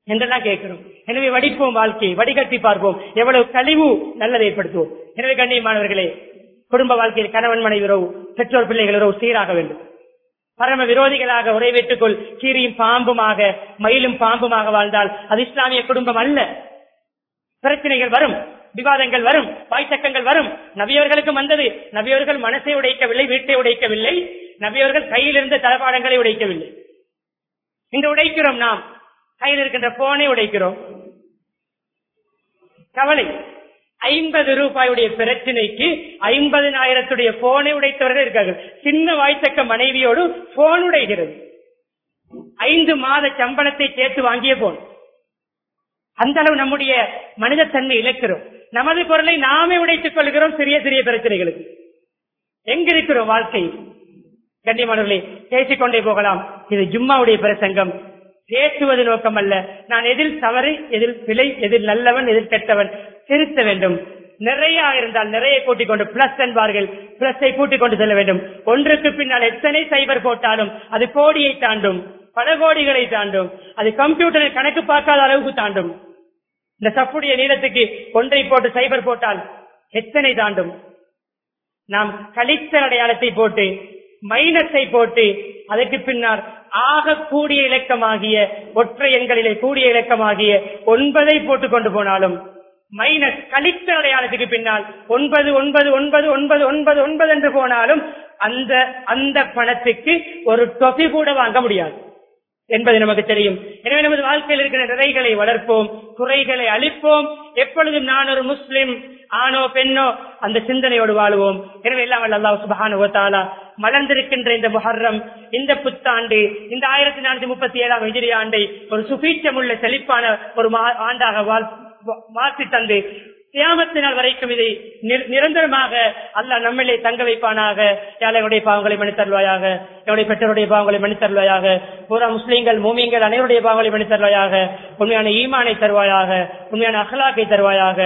[SPEAKER 1] என்றெல்லாம் கேட்கிறோம். எனவே வடிப்போம் வாழ்க்கையை வடிகட்டி பார்ப்போம். எவ்வளவு கழிவு நல்லதை ஏற்படுத்துவோம். எனவே கண்ணியமானவர்களே குடும்ப வாழ்க்கையில் கணவன் மனைவி உறவு பெற்றோர் பிள்ளைகள் உறவு சீராக வேண்டும். பரம விரோதிகளாக உரை வைத்துக்கொள் கீரியும் பாம்புமாக மயிலும் பாம்புமாக வாழ்ந்தால் அது இஸ்லாமிய குடும்பம் அல்ல. பிரச்சனைகள் வரும் விவாதங்கள் வரும் பாய்ச்சக்கங்கள் வரும். நபியவர்களுக்கும் வந்தது. நபியவர்கள் மனசை உடைக்கவில்லை வீட்டை உடைக்கவில்லை. நபியவர்கள் கையில் இருந்த தளபாடங்களை உடைக்கவில்லை. இன்று உடைக்கிறோம் நாம். கையில் இருக்கின்ற போனை உடைக்கிறோம். கவலை. ஐம்பது ரூபாயுடைய பிரச்சனைக்கு ஐம்பதனாயிரத்துடைய போனை உடைத்தவர்கள் இருக்கார்கள். சின்ன வாய்த்தக்க மனைவியோடு போன் உடைகிறது ஐந்து மாத சம்பளத்தை சேர்த்து வாங்கிய போன் அந்த அளவு நம்முடைய மனிதத்தன்மை இழக்கிறோம். நமது பொருளை நாமே உடைத்துக் கொள்கிறோம். சிறிய சிறிய பிரச்சனைகளுக்கு. எங்கிருக்கிறோம் வாழ்க்கையில்? கண்ணியமானவர்களே பேசிக்கொண்டே போகலாம். இது ஜும்மாவுடைய பிரசங்கம். பேசுவது நோக்கம் அல்ல நான் எதில் தவறு எதில் பிழை எதில் நல்லவன் எதில் கெட்டவன் திருத்த வேண்டும். நிறைய இருந்தால் நிறைய கூட்டிக் கொண்டு பிளஸ் என்பார்கள். பிளஸை கூட்டிக் கொண்டு செல்ல வேண்டும். ஒன்றுக்கு பின்னால் எத்தனை சைபர் போட்டாலும் அது கோடியை தாண்டும். பல கோடிகளை தாண்டும். அது கம்ப்யூட்டரில் கணக்கு பார்க்காத அளவுக்கு தாண்டும். இந்த சப்புடைய நீளத்துக்கு ஒன்றை போட்டு சைபர் போட்டால் எத்தனை தாண்டும்? நாம் கழித்தல் அடையாளத்தை போட்டு மைனஸை போட்டு அதற்கு பின்னால் ஆக கூடிய இலக்கமாகிய ஒற்றை எண்களிலே கூடிய இலக்கமாகிய ஒன்பதை போட்டுக் கொண்டு போனாலும் மைனஸ் கழித்த அடையாளத்துக்கு பின்னால் ஒன்பது ஒன்பது ஒன்பது ஒன்பது ஒன்பது ஒன்பது என்று போனாலும் அந்த அந்த பணத்துக்கு ஒரு தொகை கூட வாங்க முடியாது. என்பது நமக்கு தெரியும். எனவே நமது வாழ்க்கையில் இருக்கிற நிறைகளை வளர்ப்போம் குறைகளை அழிப்போம். எப்பொழுதும் நான் ஒரு முஸ்லிம் ஆணோ பெண்ணோ அந்த சிந்தனையோடு வாழுவோம். எனவே எல்லாம் வல்ல அல்லாஹ் மலர்ந்திருக்கின்ற இந்த முஹர்ரம் இந்த புத்தாண்டு இந்த ஆயிரத்தி நானூத்தி முப்பத்தி ஏழாம் எதிரி ஆண்டை ஒரு சுபீட்சமுள்ள செழிப்பான ஒரு மா- ஆண்டாக வாழ்- மாற்றி தந்து தியாமத்தினால் வரைக்கும் இதை நிரந்தரமாக அல்லாஹ் நம்மளே தங்க வைப்பானாக. யாழையுடைய பாவங்களை மன்னித்தருவாயாக என்னுடைய பெற்றோருடைய பாவங்களை மன்னித்தருவாயாக பூரா முஸ்லீம்கள் மூமியங்கள் அனைவருடைய பாவங்களை மன்னித்தருவாயாக உண்மையான ஈமானை தருவாயாக. உண்மையான அகலாக்கை தருவாயாக.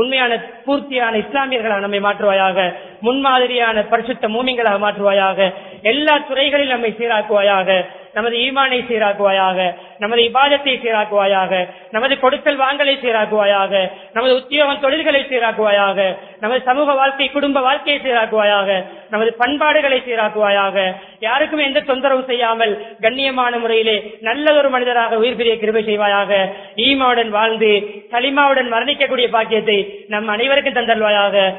[SPEAKER 1] உண்மையான பூர்த்தியான இஸ்லாமியர்களாக நம்மை மாற்றுவாயாக. முன்மாதிரியான பரிசுத்த மூமிங்களாக மாற்றுவாயாக. எல்லா துறைகளில் நம்மை சீராக்குவாயாக. நமது ஈமானை சீராக்குவாயாக. நமது இபாதத்தை சீராக்குவாயாக. நமது கொடுக்கல் வாங்கலை சீராக்குவாயாக. நமது உத்தியோகம் தொழில்களை சீராக்குவாயாக. நமது சமூக வாழ்க்கை குடும்ப வாழ்க்கையை சீராக்குவாயாக. நமது பண்பாடுகளை சீராக்குவாயாக. யாருக்கும் எந்த தொந்தரவு செய்யாமல் கண்ணியமான முறையிலே நல்லதொரு மனிதராக உயிர் பிரிய கிருபை செய்வாயாக. ஈமாவுடன் வாழ்ந்து களிமாவுடன் மரணிக்கக்கூடிய பாக்கியத்தை நம் அனைவருக்கும் தந்தல்வாயாக